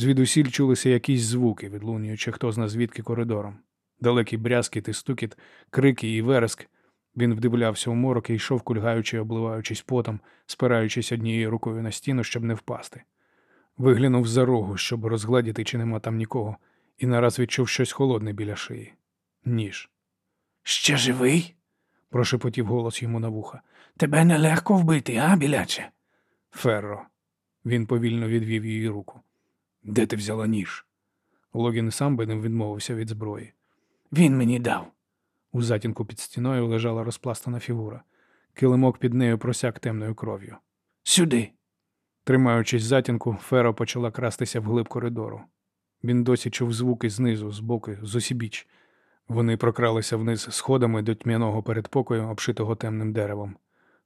Звідусіль чулися якісь звуки, відлунюючи хто зна звідки коридором. Далекий брязкіт і стукіт, крики і вереск. Він вдивлявся у морок і йшов, кульгаючи, обливаючись потом, спираючись однією рукою на стіну, щоб не впасти. Виглянув за рогу, щоб розгладіти, чи нема там нікого, і нараз відчув щось холодне біля шиї. Ніж. Ще живий? прошепотів голос йому на вуха. Тебе нелегко вбити, а, біляче? Ферро. Він повільно відвів її руку. Де ти взяла ніж? Логін сам би не відмовився від зброї. Він мені дав. У затінку під стіною лежала розпластана фігура. Килимок під нею просяк темною кров'ю. Сюди. Тримаючись затінку, Феро почала крастися вглиб коридору. Він досі чув звуки знизу, збоку, з усібіч. Вони прокралися вниз сходами до тьмяного передпокою, обшитого темним деревом.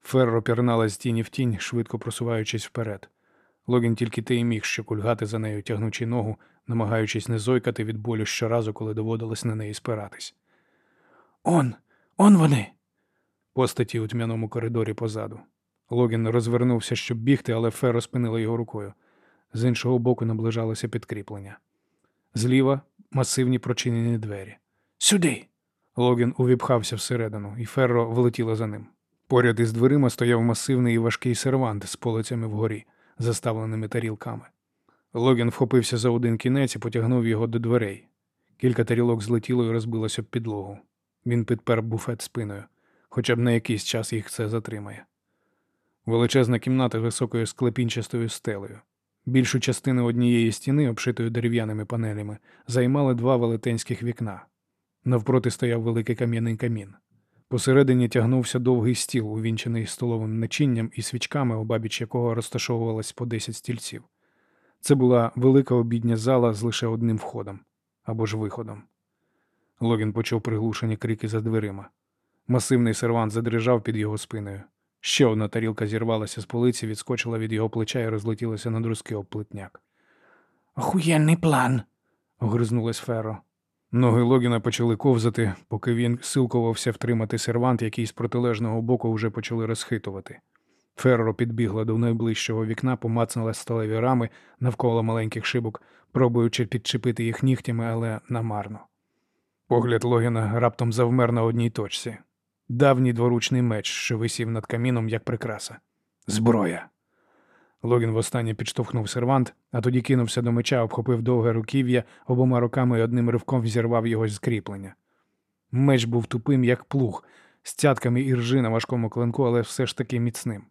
Ферро пірнала з тіні в тінь, швидко просуваючись вперед. Логін тільки те й міг що кульгати за нею, тягнучи ногу, намагаючись не зойкати від болю щоразу, коли доводилось на неї спиратись. Он, он вони. Постаті у тьмяному коридорі позаду. Логін розвернувся, щоб бігти, але Ферро спинила його рукою. З іншого боку наближалося підкріплення. Зліва масивні прочинені двері. Сюди. Логін увіпхався всередину, і Ферро влетіла за ним. Поряд із дверима стояв масивний і важкий сервант з полицями вгорі, заставленими тарілками. Логін вхопився за один кінець і потягнув його до дверей. Кілька тарілок злетіло і розбилося об підлогу. Він підпер буфет спиною, хоча б на якийсь час їх це затримає. Величезна кімната з високою склепінчастою стелею. Більшу частину однієї стіни, обшитої дерев'яними панелями, займали два велетенських вікна. Навпроти стояв великий кам'яний камін. Посередині тягнувся довгий стіл, увінчений столовим начинням і свічками, обабіч якого розташовувалось по 10 стільців. Це була велика обідня зала з лише одним входом або ж виходом. Логін почув приглушені крики за дверима. Масивний сервант задрижав під його спиною. Ще одна тарілка зірвалася з полиці, відскочила від його плеча і розлетілася на друзки об плетняк. Охуєнний план. Огризнулась Ферро. Ноги Логіна почали ковзати, поки він силкувався втримати сервант, який з протилежного боку вже почали розхитувати. Ферро підбігла до найближчого вікна, помацнула сталеві рами навколо маленьких шибок, пробуючи підчепити їх нігтями, але намарно. Погляд Логіна раптом завмер на одній точці. Давній дворучний меч, що висів над каміном, як прикраса. Зброя. Логін востаннє підштовхнув сервант, а тоді кинувся до меча, обхопив довге руків'я обома руками і одним ривком взірвав його з кріплення. Меч був тупим, як плуг, з цятками і ржи на важкому клинку, але все ж таки міцним.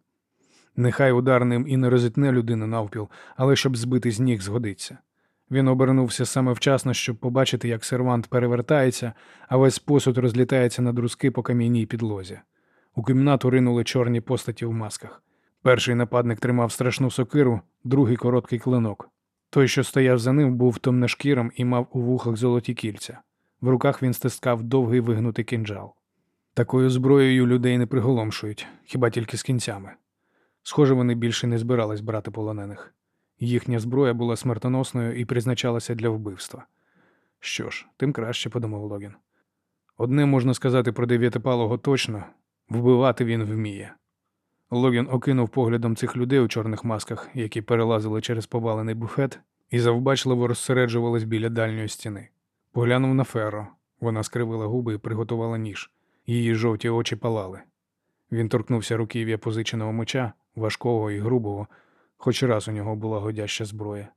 Нехай удар ним і не розітне людину навпіл, але щоб збити з ніг згодиться. Він обернувся саме вчасно, щоб побачити, як сервант перевертається, а весь посуд розлітається на друзки по кам'яній підлозі. У кімнату ринули чорні постаті в масках. Перший нападник тримав страшну сокиру, другий короткий клинок. Той, що стояв за ним, був темношкіром і мав у вухах золоті кільця. В руках він стискав довгий вигнутий кинджал. Такою зброєю людей не приголомшують, хіба тільки з кінцями. Схоже, вони більше не збирались брати полонених. Їхня зброя була смертоносною і призначалася для вбивства. Що ж, тим краще, подумав Логін. Одне можна сказати про дев'ятипалого точно вбивати він вміє. Логін окинув поглядом цих людей у чорних масках, які перелазили через повалений буфет, і завбачливо розсереджувались біля дальньої стіни. Поглянув на Ферро. Вона скривила губи і приготувала ніж. Її жовті очі палали. Він торкнувся руків'я позиченого меча, важкого і грубого, хоч раз у нього була годяща зброя.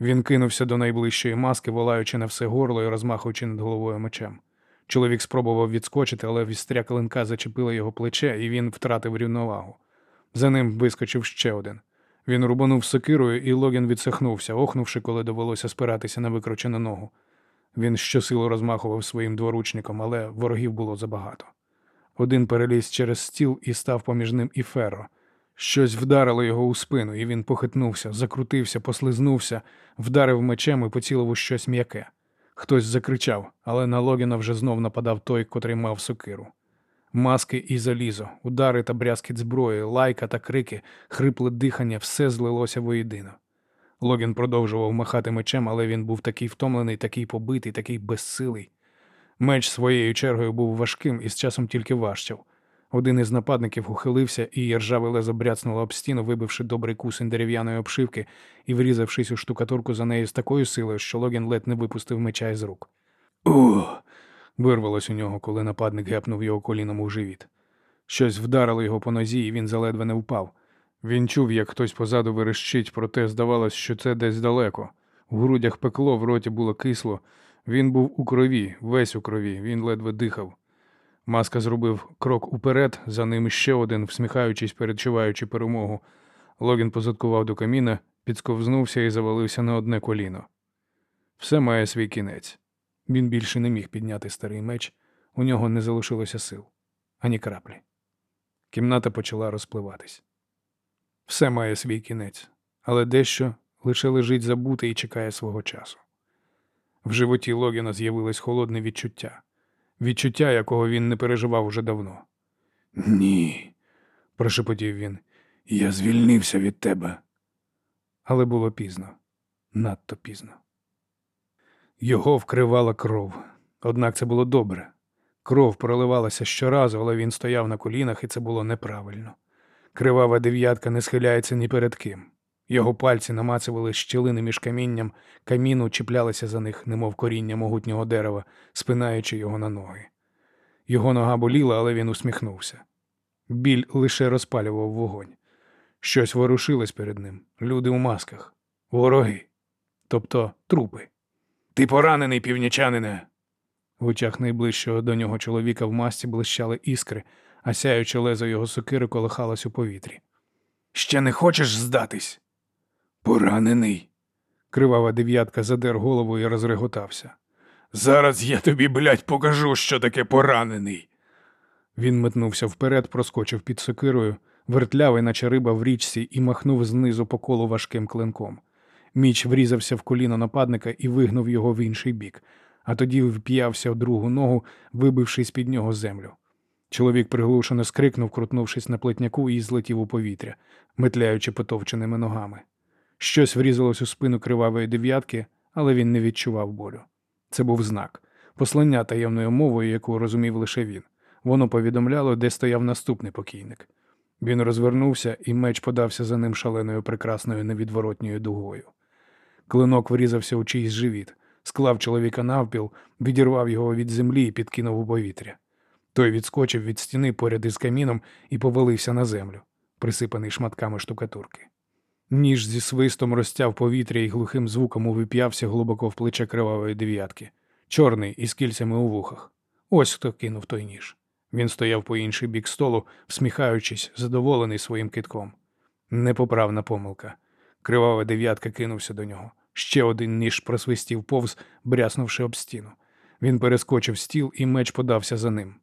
Він кинувся до найближчої маски, волаючи на все горло і розмахуючи над головою мечем. Чоловік спробував відскочити, але вістря клинка зачепила його плече, і він втратив рівновагу. За ним вискочив ще один. Він рубанув сокирою, і Логін відсахнувся, охнувши, коли довелося спиратися на викручену ногу. Він щосилу розмахував своїм дворучником, але ворогів було забагато. Один переліз через стіл і став поміж ним і Ферро. Щось вдарило його у спину, і він похитнувся, закрутився, послизнувся, вдарив мечем і поцілив у щось м'яке. Хтось закричав, але на Логіна вже знов нападав той, котрий мав сокиру. Маски і залізо, удари та брязкіт зброї, лайка та крики, хрипле дихання, все злилося воєдино. Логін продовжував махати мечем, але він був такий втомлений, такий побитий, такий безсилий. Меч своєю чергою був важким і з часом тільки важчав. Один із нападників ухилився, і ржаве лезо бряцнуло об стіну, вибивши добрий кусень дерев'яної обшивки і врізавшись у штукатурку за нею з такою силою, що Логін ледь не випустив меча із рук. Ух! вирвалось у нього, коли нападник гепнув його коліном у живіт. Щось вдарило його по нозі, і він заледве не впав. Він чув, як хтось позаду верещить, проте здавалось, що це десь далеко. В грудях пекло, в роті було кисло. Він був у крові, весь у крові, він ледве дихав. Маска зробив крок уперед, за ним ще один, всміхаючись, передчуваючи перемогу. Логін позадкував до каміна, підсковзнувся і завалився на одне коліно. Все має свій кінець. Він більше не міг підняти старий меч, у нього не залишилося сил, ані краплі. Кімната почала розпливатись. Все має свій кінець, але дещо лише лежить забуте і чекає свого часу. В животі Логіна з'явилось холодне відчуття, відчуття, якого він не переживав уже давно. Ні, прошепотів він, я звільнився від тебе. але було пізно, надто пізно. Його вкривала кров. Однак це було добре. Кров проливалася щоразу, але він стояв на колінах, і це було неправильно. Кривава дев'ятка не схиляється ні перед ким. Його пальці намацували щілини між камінням, каміну чіплялися за них, немов коріння могутнього дерева, спинаючи його на ноги. Його нога боліла, але він усміхнувся. Біль лише розпалював вогонь. Щось ворушилось перед ним. Люди у масках, вороги, тобто трупи. Ти поранений, північанине. В очах найближчого до нього чоловіка в масці блищали іскри, а сяюче лезо його сокири колихалось у повітрі. Ще не хочеш здатись? Поранений. Кривава дев'ятка задер голову і розреготався. Зараз я тобі, блядь, покажу, що таке поранений. Він метнувся вперед, проскочив під сокирою, вертлявий, наче риба в річці, і махнув знизу по колу важким клинком. Міч врізався в коліно нападника і вигнув його в інший бік, а тоді вп'явся в другу ногу, вибивши з-під нього землю. Чоловік приглушено скрикнув, крутнувшись на плетняку, і злетів у повітря, метляючи потовченими ногами. Щось врізалось у спину кривавої дев'ятки, але він не відчував болю. Це був знак, послання таємною мовою, яку розумів лише він. Воно повідомляло, де стояв наступний покійник. Він розвернувся, і меч подався за ним шаленою прекрасною невідворотньою дугою. Клинок врізався у чийсь живіт, склав чоловіка навпіл, відірвав його від землі і підкинув у повітря. Той відскочив від стіни поряд із каміном і повалився на землю, присипаний шматками штукатурки. Ніж зі свистом розтяв повітря і глухим звуком увип'явся глибоко в плече кривавої дев'ятки, чорний із кільцями у вухах. Ось хто кинув той ніж. Він стояв по інший бік столу, всміхаючись, задоволений своїм китком. Непоправна помилка. Кривава дев'ятка кинувся до нього. Ще один ніж просвистів повз, бряснувши об стіну. Він перескочив стіл, і меч подався за ним.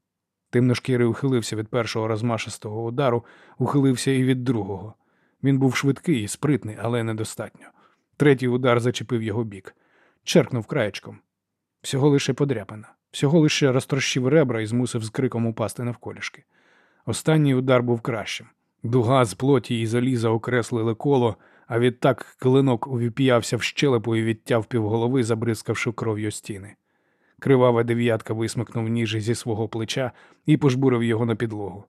Темношкірий ухилився від першого розмашистого удару, ухилився і від другого. Він був швидкий і спритний, але недостатньо. Третій удар зачепив його бік, черкнув краєчком. Всього лише подряпина, всього лише розтрощив ребра і змусив з криком упасти навколішки. Останній удар був кращим. Дуга з плоті і заліза окреслили коло, а відтак клинок увіп'явся в щелепу і відтяв півголови, забризкавши кров'ю стіни. Кривава дев'ятка висмикнув ніж зі свого плеча і пожбурив його на підлогу.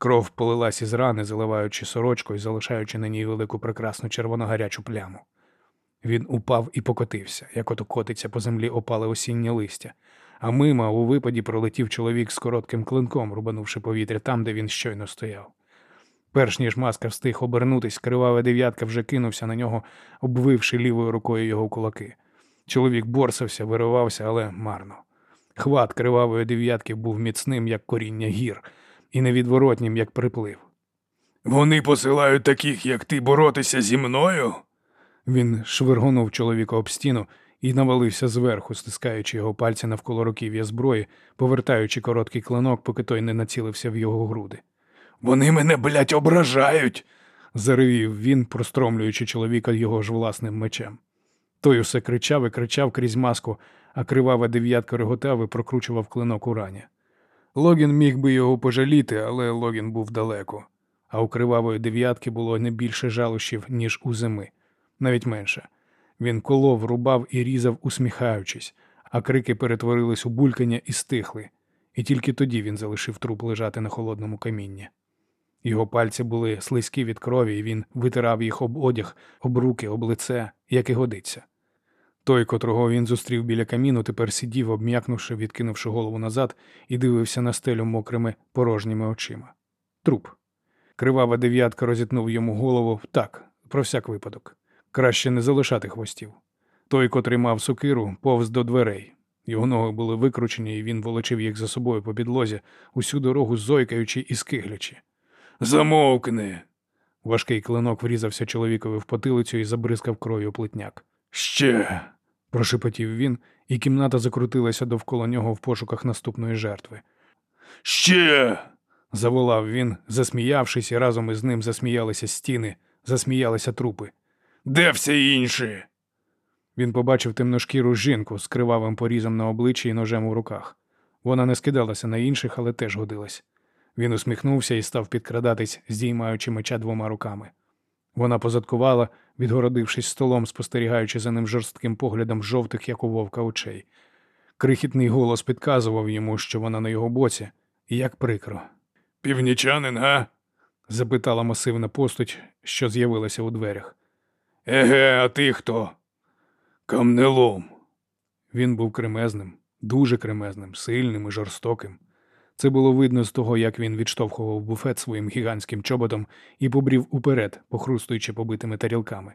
Кров полилась із рани, заливаючи сорочку і залишаючи на ній велику прекрасну червоногарячу пляму. Він упав і покотився, як ото котиться по землі опале осіннє листя, а мимо у випаді пролетів чоловік з коротким клинком, рубанувши повітря там, де він щойно стояв. Перш ніж маска встиг обернутись, кривава дев'ятка вже кинувся на нього, обвивши лівою рукою його кулаки. Чоловік борсався, виривався, але марно. Хват кривавої дев'ятки був міцним, як коріння гір, і невідворотнім, як приплив. Вони посилають таких, як ти, боротися зі мною. Він швиргонув чоловіка об стіну і навалився зверху, стискаючи його пальці навколо руків'я зброї, повертаючи короткий клинок, поки той не націлився в його груди. Вони мене, блядь, ображають. заревів він, простромлюючи чоловіка його ж власним мечем. Той усе кричав і кричав крізь маску, а кривава дев'ятка реготав і прокручував клинок у рані. Логін міг би його пожаліти, але Логін був далеко, а у кривавої дев'ятки було не більше жалощів, ніж у зими, навіть менше. Він колов, рубав і різав, усміхаючись, а крики перетворились у булькання і стихли, і тільки тоді він залишив труп лежати на холодному камінні. Його пальці були слизькі від крові, і він витирав їх об одяг, об руки, об лице, як і годиться. Той, котрого він зустрів біля каміну, тепер сидів, обм'якнувши, відкинувши голову назад, і дивився на стелю мокрими порожніми очима. Труп. Кривава дев'ятка розітнув йому голову так, про всяк випадок. Краще не залишати хвостів. Той, котрий мав сокиру, повз до дверей. Його ноги були викручені, і він волочив їх за собою по підлозі, усю дорогу зойкаючи і скиглячи. Замовкни. Важкий клинок врізався чоловікові в потилицю і забризкав кров'ю плетняк. Ще. Прошепотів він, і кімната закрутилася довкола нього в пошуках наступної жертви. Ще. заволав він, засміявшись, і разом із ним засміялися стіни, засміялися трупи. Де всі інші? Він побачив темношкіру жінку з кривавим порізом на обличчі і ножем у руках. Вона не скидалася на інших, але теж годилась. Він усміхнувся і став підкрадатись, здіймаючи меча двома руками. Вона позадкувала, відгородившись столом, спостерігаючи за ним жорстким поглядом жовтих, як у вовка, очей. Крихітний голос підказував йому, що вона на його боці, і як прикро. Північанин, га? запитала масивна постать, що з'явилася у дверях. Еге, а ти хто? Камнелом. Він був кремезним, дуже кремезним, сильним і жорстоким. Це було видно з того, як він відштовхував буфет своїм гігантським чоботом і побрів уперед, похрустуючи побитими тарілками.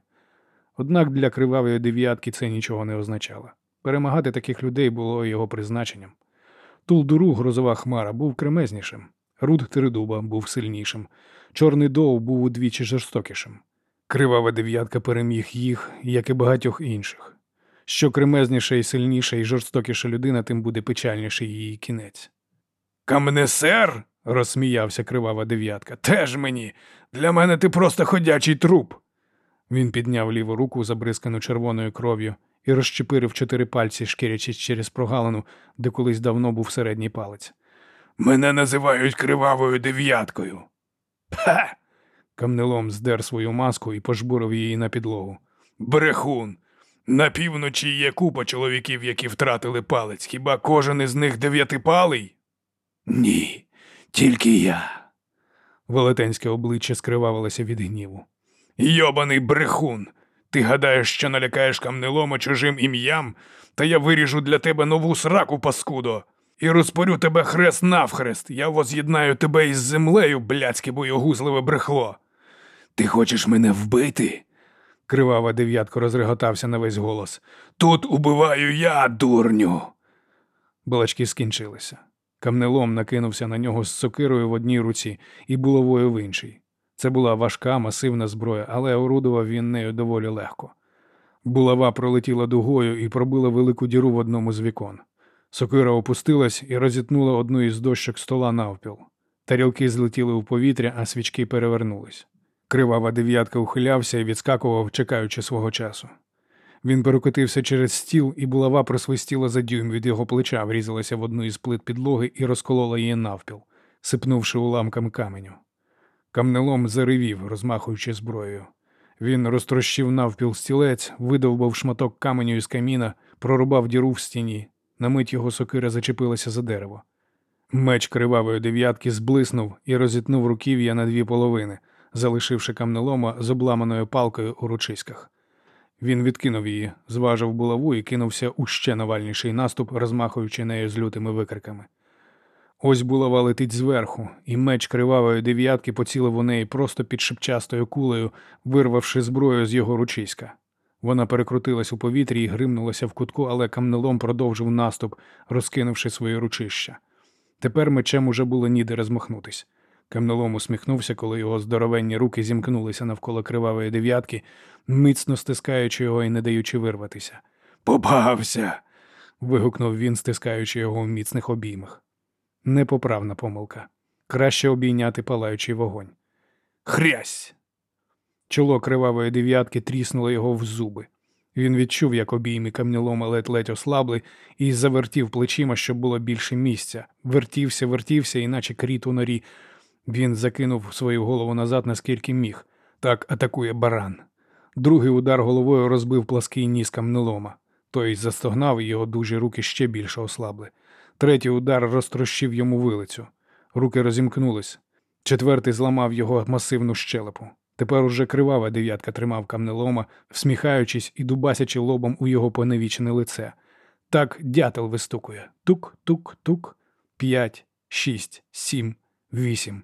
Однак для кривавої дев'ятки це нічого не означало. Перемагати таких людей було його призначенням. Тулдуру, грозова хмара, був кремезнішим, Руд Тридуба був сильнішим, Чорний Доу був удвічі жорстокішим. Кривава дев'ятка переміг їх, як і багатьох інших. Що кремезніша і сильніша і жорстокіша людина, тим буде печальніший її кінець. Камнесер? розсміявся кривава дев'ятка. Теж мені. Для мене ти просто ходячий труп. Він підняв ліву руку, забризкану червоною кров'ю, і розчепирив чотири пальці, шкірячись через прогалину, де колись давно був середній палець. Мене називають кривавою дев'яткою. Ха. Камнелом здер свою маску і пожбурив її на підлогу. Брехун. На півночі є купа чоловіків, які втратили палець. Хіба кожен із них дев'ятипалий? Ні, тільки я. Велетенське обличчя скривавилося від гніву. Йобаний брехун. Ти гадаєш, що налякаєш камнелома чужим ім'ям, та я виріжу для тебе нову сраку, паскудо, і розпорю тебе хрест навхрест. Я воз'єднаю тебе із землею, блядське боєгузливе брехло. Ти хочеш мене вбити? Кривава дев'ятко розреготався на весь голос. Тут убиваю я, дурню. Балачки скінчилися. Камнелом накинувся на нього з сокирою в одній руці і булавою в іншій. Це була важка, масивна зброя, але орудував він нею доволі легко. Булава пролетіла дугою і пробила велику діру в одному з вікон. Сокира опустилась і розітнула одну із дощок стола навпіл. Тарілки злетіли у повітря, а свічки перевернулись. Кривава дев'ятка ухилявся і відскакував, чекаючи свого часу. Він перекотився через стіл, і булава просвистіла за дюйм від його плеча, врізалася в одну із плит підлоги і розколола її навпіл, сипнувши уламками каменю. Камнелом заривів, розмахуючи зброєю. Він розтрощив навпіл стілець, видовбав шматок каменю із каміна, прорубав діру в стіні. На мить його сокира зачепилася за дерево. Меч кривавої дев'ятки зблиснув і розітнув руків'я на дві половини, залишивши камнелома з обламаною палкою у ручиськах. Він відкинув її, зважив булаву і кинувся у ще навальніший наступ, розмахуючи нею з лютими викриками. Ось булава летить зверху, і меч кривавої дев'ятки поцілив у неї просто під шипчастою кулею, вирвавши зброю з його ручиська. Вона перекрутилась у повітрі і гримнулася в кутку, але камнелом продовжив наступ, розкинувши свої ручища. Тепер мечем уже було ніде розмахнутись. Камнелом усміхнувся, коли його здоровенні руки зімкнулися навколо кривавої дев'ятки, міцно стискаючи його і не даючи вирватися. Попався. вигукнув він, стискаючи його в міцних обіймах. Непоправна помилка. Краще обійняти палаючий вогонь. Хрясь! Чоло кривавої дев'ятки тріснуло його в зуби. Він відчув, як обійми камнілома ледь-ледь ослабли, і завертів плечима, щоб було більше місця. Вертівся, вертівся, іначе кріт у норі. Він закинув свою голову назад, наскільки міг. Так атакує баран. Другий удар головою розбив плаский ніс камнелома. Той застогнав, і його дужі руки ще більше ослабли. Третій удар розтрощив йому вилицю. Руки розімкнулись. Четвертий зламав його масивну щелепу. Тепер уже кривава дев'ятка тримав камнелома, всміхаючись і дубасячи лобом у його поневічене лице. Так дятел вистукує. Тук-тук-тук. П'ять, шість, сім, вісім.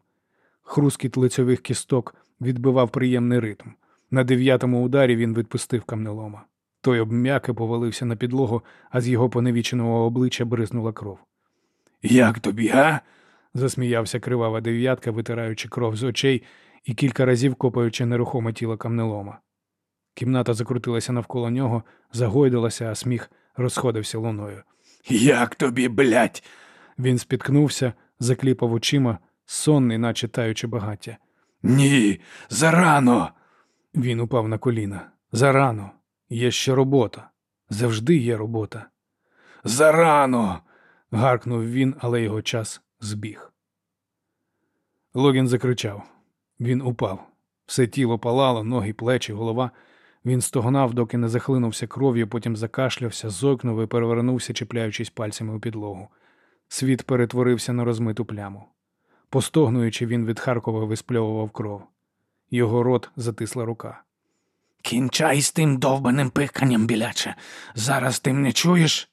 Хрускіт лицьових кісток відбивав приємний ритм. На дев'ятому ударі він відпустив камнелома. Той обм'як і повалився на підлогу, а з його поневіченого обличчя бризнула кров. Як тобі, га? засміявся кривава дев'ятка, витираючи кров з очей і кілька разів копаючи нерухоме тіло камнелома. Кімната закрутилася навколо нього, загойдалася, а сміх розходився луною. Як тобі, блядь? Він спіткнувся, закліпав очима, сонний, наче таючи багаття. Ні, зарано. Він упав на коліна. Зарано. Є ще робота. Завжди є робота. Зарано. гаркнув він, але його час збіг. Логін закричав. Він упав. Все тіло палало, ноги, плечі, голова. Він стогнав, доки не захлинувся кров'ю, потім закашлявся, зойкнув і перевернувся, чіпляючись пальцями у підлогу. Світ перетворився на розмиту пляму. Постогнуючи, він відхаркував і спльовував кров. Його рот затисла рука. Кінчай з тим довбаним пиканням, біляче. Зараз ти мене чуєш?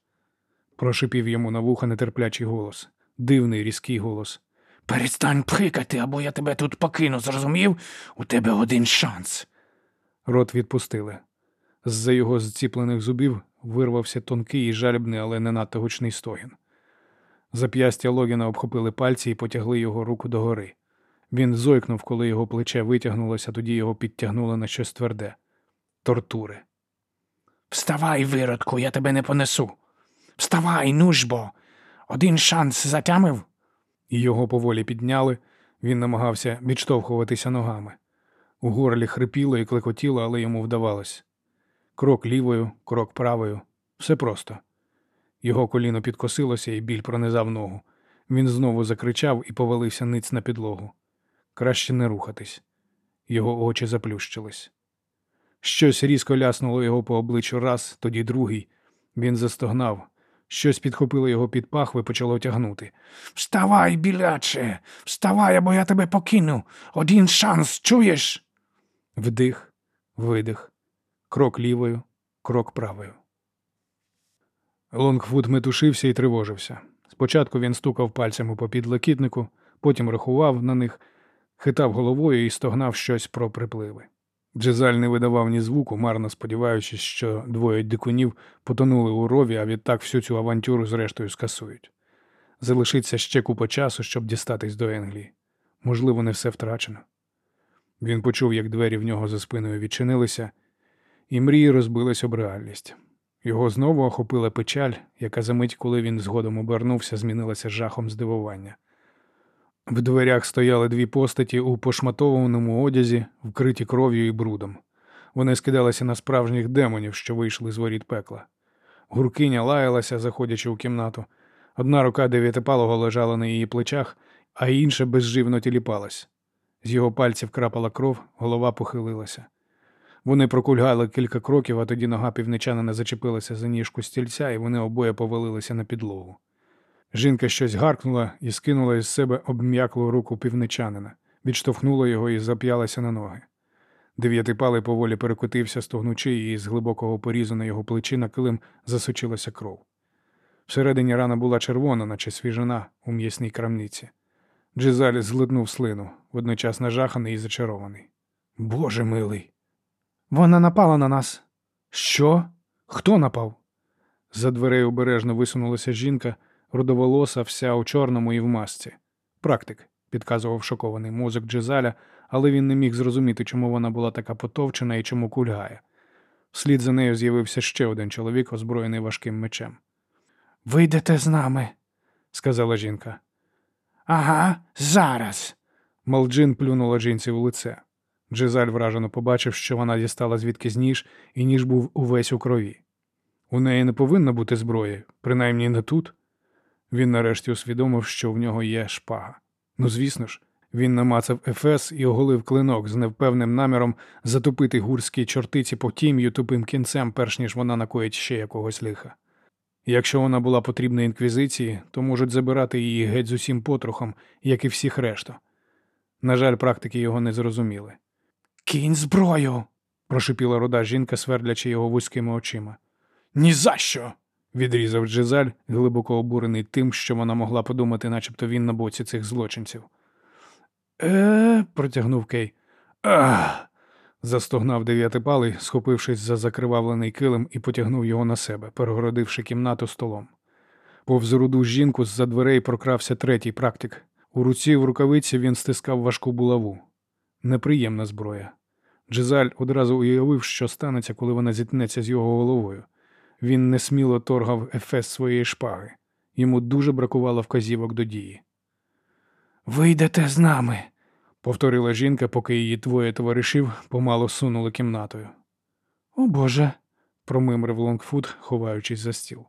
Прошипів йому на вуха нетерплячий голос. Дивний різкий голос. Перестань пхикати, або я тебе тут покину, зрозумів? У тебе один шанс. Рот відпустили. З-за його зціплених зубів вирвався тонкий і жалібний, але не надто гучний стогін. Зап'ястя Логіна обхопили пальці і потягли його руку догори. Він зойкнув, коли його плече витягнулося, тоді його підтягнули на щось тверде. Тортури. Вставай, виродку, я тебе не понесу. Вставай, ну ж бо. Один шанс затямив? Його поволі підняли. Він намагався відштовхуватися ногами. У горлі хрипіло і клекотіло, але йому вдавалось. Крок лівою, крок правою. Все просто. Його коліно підкосилося, і біль пронизав ногу. Він знову закричав і повалився ниць на підлогу. Краще не рухатись. Його очі заплющились. Щось різко ляснуло його по обличчю раз, тоді другий. Він застогнав. Щось підхопило його під пахви, почало тягнути. Вставай, біляче, вставай, або я тебе покину. Один шанс, чуєш? Вдих, видих, крок лівою, крок правою. Лонгфуд метушився і тривожився. Спочатку він стукав пальцями по підлокітнику, потім рахував на них, хитав головою і стогнав щось про припливи. Джезаль не видавав ні звуку, марно сподіваючись, що двоє дикунів потонули у рові, а відтак всю цю авантюру зрештою скасують. Залишиться ще купа часу, щоб дістатись до Енглії. Можливо, не все втрачено. Він почув, як двері в нього за спиною відчинилися, і мрії розбились об реальність. Його знову охопила печаль, яка за мить, коли він згодом обернувся, змінилася жахом здивування. В дверях стояли дві постаті у пошматованому одязі, вкриті кров'ю і брудом. Вони скидалися на справжніх демонів, що вийшли з воріт пекла. Гуркиня лаялася, заходячи у кімнату. Одна рука дев'ятипалого лежала на її плечах, а інша безживно тіліпалась. З його пальців крапала кров, голова похилилася. Вони прокульгали кілька кроків, а тоді нога півничанина зачепилася за ніжку стільця, і вони обоє повалилися на підлогу. Жінка щось гаркнула і скинула із себе обм'яклу руку півничанина, відштовхнула його і зап'ялася на ноги. Дев'ятипалий поволі перекотився, стогнучи, і з глибокого порізу на його плечі на килим засочилася кров. Всередині рана була червона, наче свіжина у м'ясній крамниці. Джизаль зглитнув слину, водночас нажаханий і зачарований. Боже милий. Вона напала на нас. Що? Хто напав? За дверей обережно висунулася жінка, рудоволоса, вся у чорному і в масці. Практик, підказував шокований мозок Джезаля, але він не міг зрозуміти, чому вона була така потовчена і чому кульгає. Вслід за нею з'явився ще один чоловік, озброєний важким мечем. Вийдете з нами. сказала жінка. Ага, зараз. Малджин плюнула жінці у лице. Джезаль вражено побачив, що вона дістала звідки ніж, і ніж був увесь у крові. У неї не повинно бути зброї, принаймні не тут. Він нарешті усвідомив, що в нього є шпага. Ну, звісно ж, він намацав ефес і оголив клинок з невпевним наміром затопити гурській чортиці по тім'ю тупим кінцем, перш ніж вона накоїть ще якогось лиха. Якщо вона була потрібна інквізиції, то можуть забирати її геть з усім потрохом, як і всіх решту. На жаль, практики його не зрозуміли. Кінь зброю. Прошипіла руда жінка, свердлячи його вузькими очима. Ні за що. Відрізав Джизаль, глибоко обурений тим, що вона могла подумати, начебто він на боці цих злочинців. Е, протягнув Кей. Ах. застогнав дев'ятипалий, схопившись за закривавлений килим і потягнув його на себе, перегородивши кімнату столом. Повз руду жінку з-за дверей прокрався третій практик. У руці в рукавиці він стискав важку булаву. Неприємна зброя. Джизаль одразу уявив, що станеться, коли вона зіткнеться з його головою. Він несміло торгав ефес своєї шпаги. Йому дуже бракувало вказівок до дії. Вийдете з нами. Повторила жінка, поки її двоє товаришів помало сунули кімнатою. О Боже. промимрив Лонгфут, ховаючись за стіл.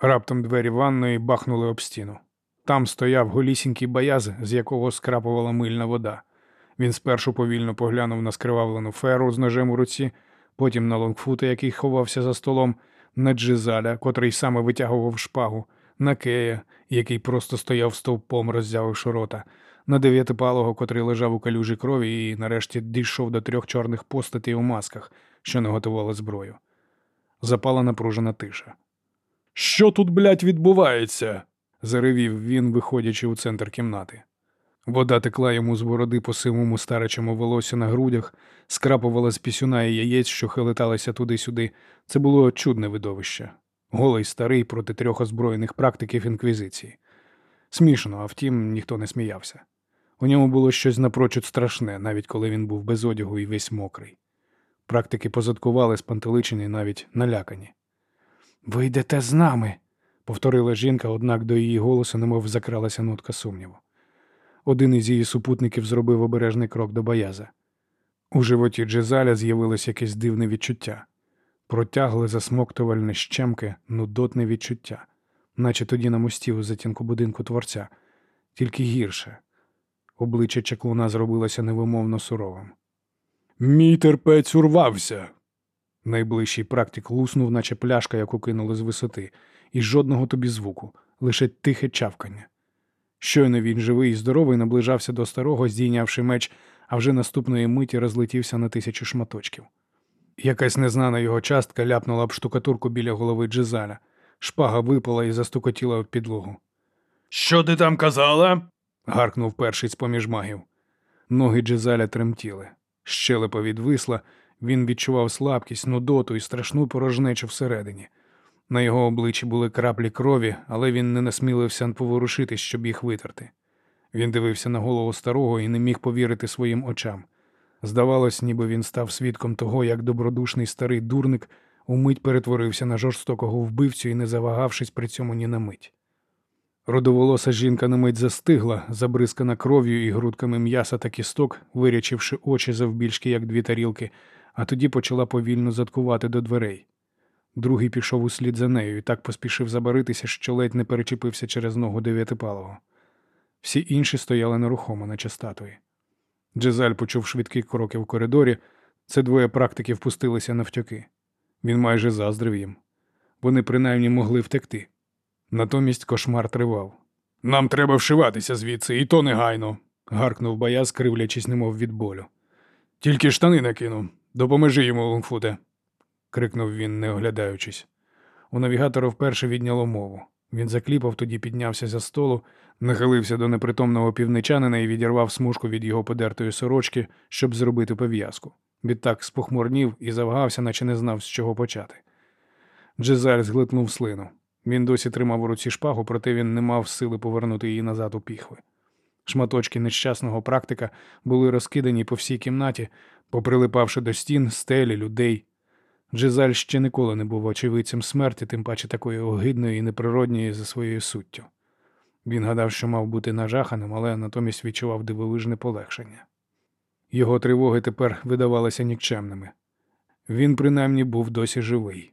Раптом двері ванної бахнули об стіну. Там стояв голісінький Баяз, з якого скрапувала мильна вода. Він спершу повільно поглянув на скривавлену Ферро з ножем у руці, потім на лонгфута, який ховався за столом, на Джизаля, котрий саме витягував шпагу, на Кея, який просто стояв стовпом, роззявивши рота, на Дев'ятипалого, котрий лежав у калюжі крові, і нарешті дійшов до трьох чорних постатей у масках, що не готували зброю. Запала напружена тиша. Що тут, блядь, відбувається? заревів він, виходячи у центр кімнати. Вода текла йому з бороди по сивому старечому волосю на грудях, скрапувала з пісюна і яєць, що хилиталися туди-сюди. Це було чудне видовище. Голий старий проти трьох озброєних практиків інквізиції. Смішно, а втім, ніхто не сміявся. У ньому було щось напрочуд страшне, навіть коли він був без одягу і весь мокрий. Практики позадкували, спантеличені, навіть налякані. Ви йдете з нами, повторила жінка, однак до її голосу немов закралася нотка сумніву. Один із її супутників зробив обережний крок до бояза. У животі Джезаля з'явилось якесь дивне відчуття. Протягли засмоктувальне щемки, нудотне відчуття, наче тоді на мості у затінку будинку творця, тільки гірше. Обличчя чаклуна зробилося невимовно суровим. Мій терпець урвався. Найближчий практик луснув, наче пляшка, яку кинули з висоти, і жодного тобі звуку, лише тихе чавкання. Щойно він живий і здоровий наближався до старого, здійнявши меч, а вже наступної миті розлетівся на тисячу шматочків. Якась незнана його частка ляпнула об штукатурку біля голови Джезаля. Шпага випала і застукотіла об підлогу. Що ти там казала? гаркнув перший з поміж магів. Ноги Джезаля тремтіли. Щелепа відвисла, він відчував слабкість, нудоту і страшну порожнечу всередині. На його обличчі були краплі крові, але він не насмілився поворушитись, щоб їх витерти. Він дивився на голову старого і не міг повірити своїм очам. Здавалось, ніби він став свідком того, як добродушний старий дурник умить перетворився на жорстокого вбивцю і не завагавшись при цьому ні на мить. Родоволоса жінка на мить застигла, забризкана кров'ю і грудками м'яса та кісток, вирячивши очі завбільшки, як дві тарілки, а тоді почала повільно заткувати до дверей. Другий пішов услід за нею і так поспішив забаритися, що ледь не перечепився через ногу дев'ятипалого. Всі інші стояли нерухомо, наче статуї. Джезаль почув швидкі кроки в коридорі. Це двоє практиків пустилися навтьоки. Він майже заздрив їм. Вони принаймні могли втекти. Натомість кошмар тривав. Нам треба вшиватися звідси, і то негайно. гаркнув бояз, кривлячись, немов від болю. Тільки штани накину. Допоможи йому, Лунгфуте, крикнув він, не оглядаючись. У навігатора вперше відняло мову. Він закліпав, тоді піднявся за столу, нахилився до непритомного півничанина і відірвав смужку від його подертої сорочки, щоб зробити пов'язку. Відтак спохмурнів і завагався, наче не знав, з чого почати. Джезаль зглитнув слину. Він досі тримав у руці шпагу, проте він не мав сили повернути її назад у піхви. Шматочки нещасного практика були розкидані по всій кімнаті, поприлипавши до стін, стелі, людей. Джезаль ще ніколи не був очевидцем смерті, тим паче такої огидної і неприродньої за своєю суттю. Він гадав, що мав бути нажаханим, але натомість відчував дивовижне полегшення. Його тривоги тепер видавалися нікчемними. Він принаймні був досі живий.